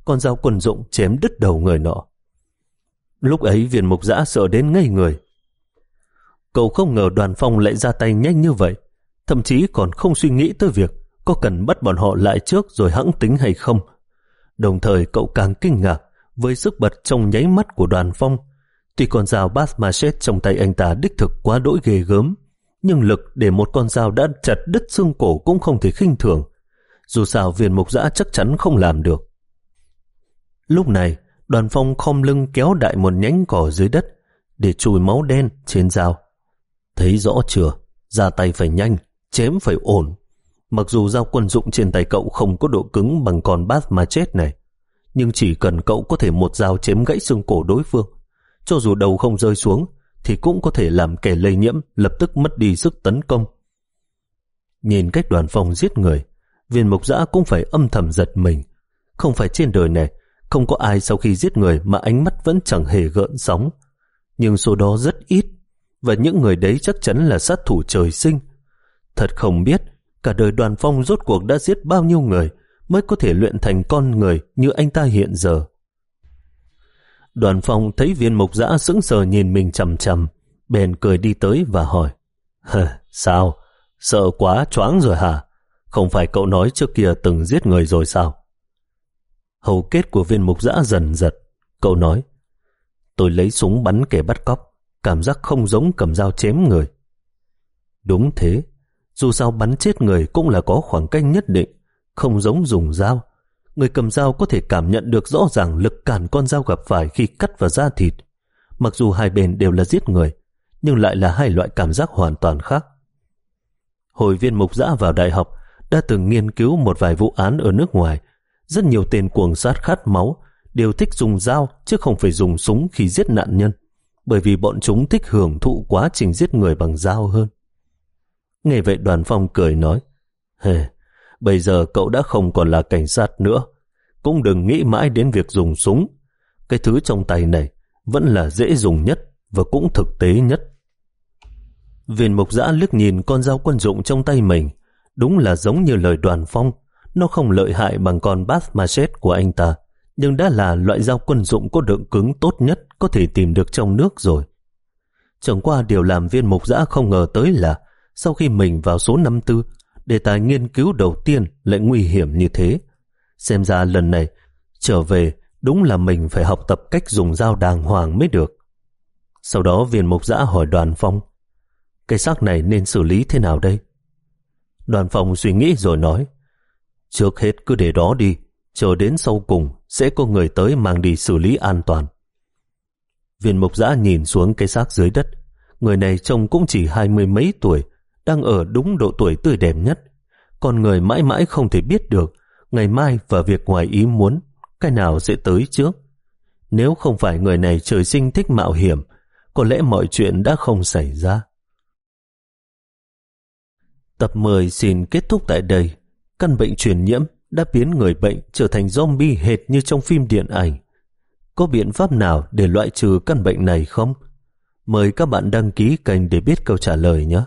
con dao quân dụng chém đứt đầu người nọ. Lúc ấy viên mục giã sợ đến ngây người. Cậu không ngờ đoàn phong lại ra tay nhanh như vậy, thậm chí còn không suy nghĩ tới việc có cần bắt bọn họ lại trước rồi hãng tính hay không. Đồng thời cậu càng kinh ngạc với sức bật trong nháy mắt của đoàn phong. Tuy con dao bath machete trong tay anh ta đích thực quá đỗi ghê gớm, nhưng lực để một con dao đã chặt đứt xương cổ cũng không thể khinh thường. Dù sao viên mục giã chắc chắn không làm được. Lúc này, đoàn phong khom lưng kéo đại một nhánh cỏ dưới đất để chùi máu đen trên dao. Thấy rõ chưa? Ra tay phải nhanh, chém phải ổn. Mặc dù dao quân dụng trên tay cậu không có độ cứng bằng con bát mà chết này, nhưng chỉ cần cậu có thể một dao chém gãy xương cổ đối phương, cho dù đầu không rơi xuống, thì cũng có thể làm kẻ lây nhiễm lập tức mất đi sức tấn công. Nhìn cách đoàn phong giết người, viên mục giã cũng phải âm thầm giật mình. Không phải trên đời này, không có ai sau khi giết người mà ánh mắt vẫn chẳng hề gợn sóng. Nhưng số đó rất ít, và những người đấy chắc chắn là sát thủ trời sinh. Thật không biết, cả đời đoàn phong rốt cuộc đã giết bao nhiêu người mới có thể luyện thành con người như anh ta hiện giờ. Đoàn phong thấy viên mục giã sững sờ nhìn mình chầm chầm, bèn cười đi tới và hỏi, Sao? Sợ quá choáng rồi hả? Không phải cậu nói trước kia từng giết người rồi sao? Hầu kết của viên mục giã dần giật. Cậu nói, tôi lấy súng bắn kẻ bắt cóc, cảm giác không giống cầm dao chém người. Đúng thế, dù sao bắn chết người cũng là có khoảng cách nhất định, không giống dùng dao. Người cầm dao có thể cảm nhận được rõ ràng lực cản con dao gặp phải khi cắt vào da thịt. Mặc dù hai bên đều là giết người, nhưng lại là hai loại cảm giác hoàn toàn khác. Hồi viên mục giã vào đại học đã từng nghiên cứu một vài vụ án ở nước ngoài. Rất nhiều tên cuồng sát khát máu đều thích dùng dao chứ không phải dùng súng khi giết nạn nhân, bởi vì bọn chúng thích hưởng thụ quá trình giết người bằng dao hơn. Nghe vậy đoàn phong cười nói, Hề, Bây giờ cậu đã không còn là cảnh sát nữa. Cũng đừng nghĩ mãi đến việc dùng súng. Cái thứ trong tay này vẫn là dễ dùng nhất và cũng thực tế nhất. Viên mục giã liếc nhìn con dao quân dụng trong tay mình. Đúng là giống như lời đoàn phong. Nó không lợi hại bằng con bath machete của anh ta, nhưng đã là loại dao quân dụng có độ cứng tốt nhất có thể tìm được trong nước rồi. Chẳng qua điều làm viên mục giã không ngờ tới là sau khi mình vào số 54, đề tài nghiên cứu đầu tiên lại nguy hiểm như thế. Xem ra lần này trở về đúng là mình phải học tập cách dùng dao đàng hoàng mới được. Sau đó viên mục giã hỏi đoàn phong cái xác này nên xử lý thế nào đây? Đoàn phong suy nghĩ rồi nói Trước hết cứ để đó đi chờ đến sau cùng sẽ có người tới mang đi xử lý an toàn. Viên mục giã nhìn xuống cái xác dưới đất người này trông cũng chỉ hai mươi mấy tuổi đang ở đúng độ tuổi tươi đẹp nhất. Còn người mãi mãi không thể biết được ngày mai và việc ngoài ý muốn cái nào sẽ tới trước. Nếu không phải người này trời sinh thích mạo hiểm, có lẽ mọi chuyện đã không xảy ra. Tập 10 xin kết thúc tại đây. Căn bệnh truyền nhiễm đã biến người bệnh trở thành zombie hệt như trong phim điện ảnh. Có biện pháp nào để loại trừ căn bệnh này không? Mời các bạn đăng ký kênh để biết câu trả lời nhé.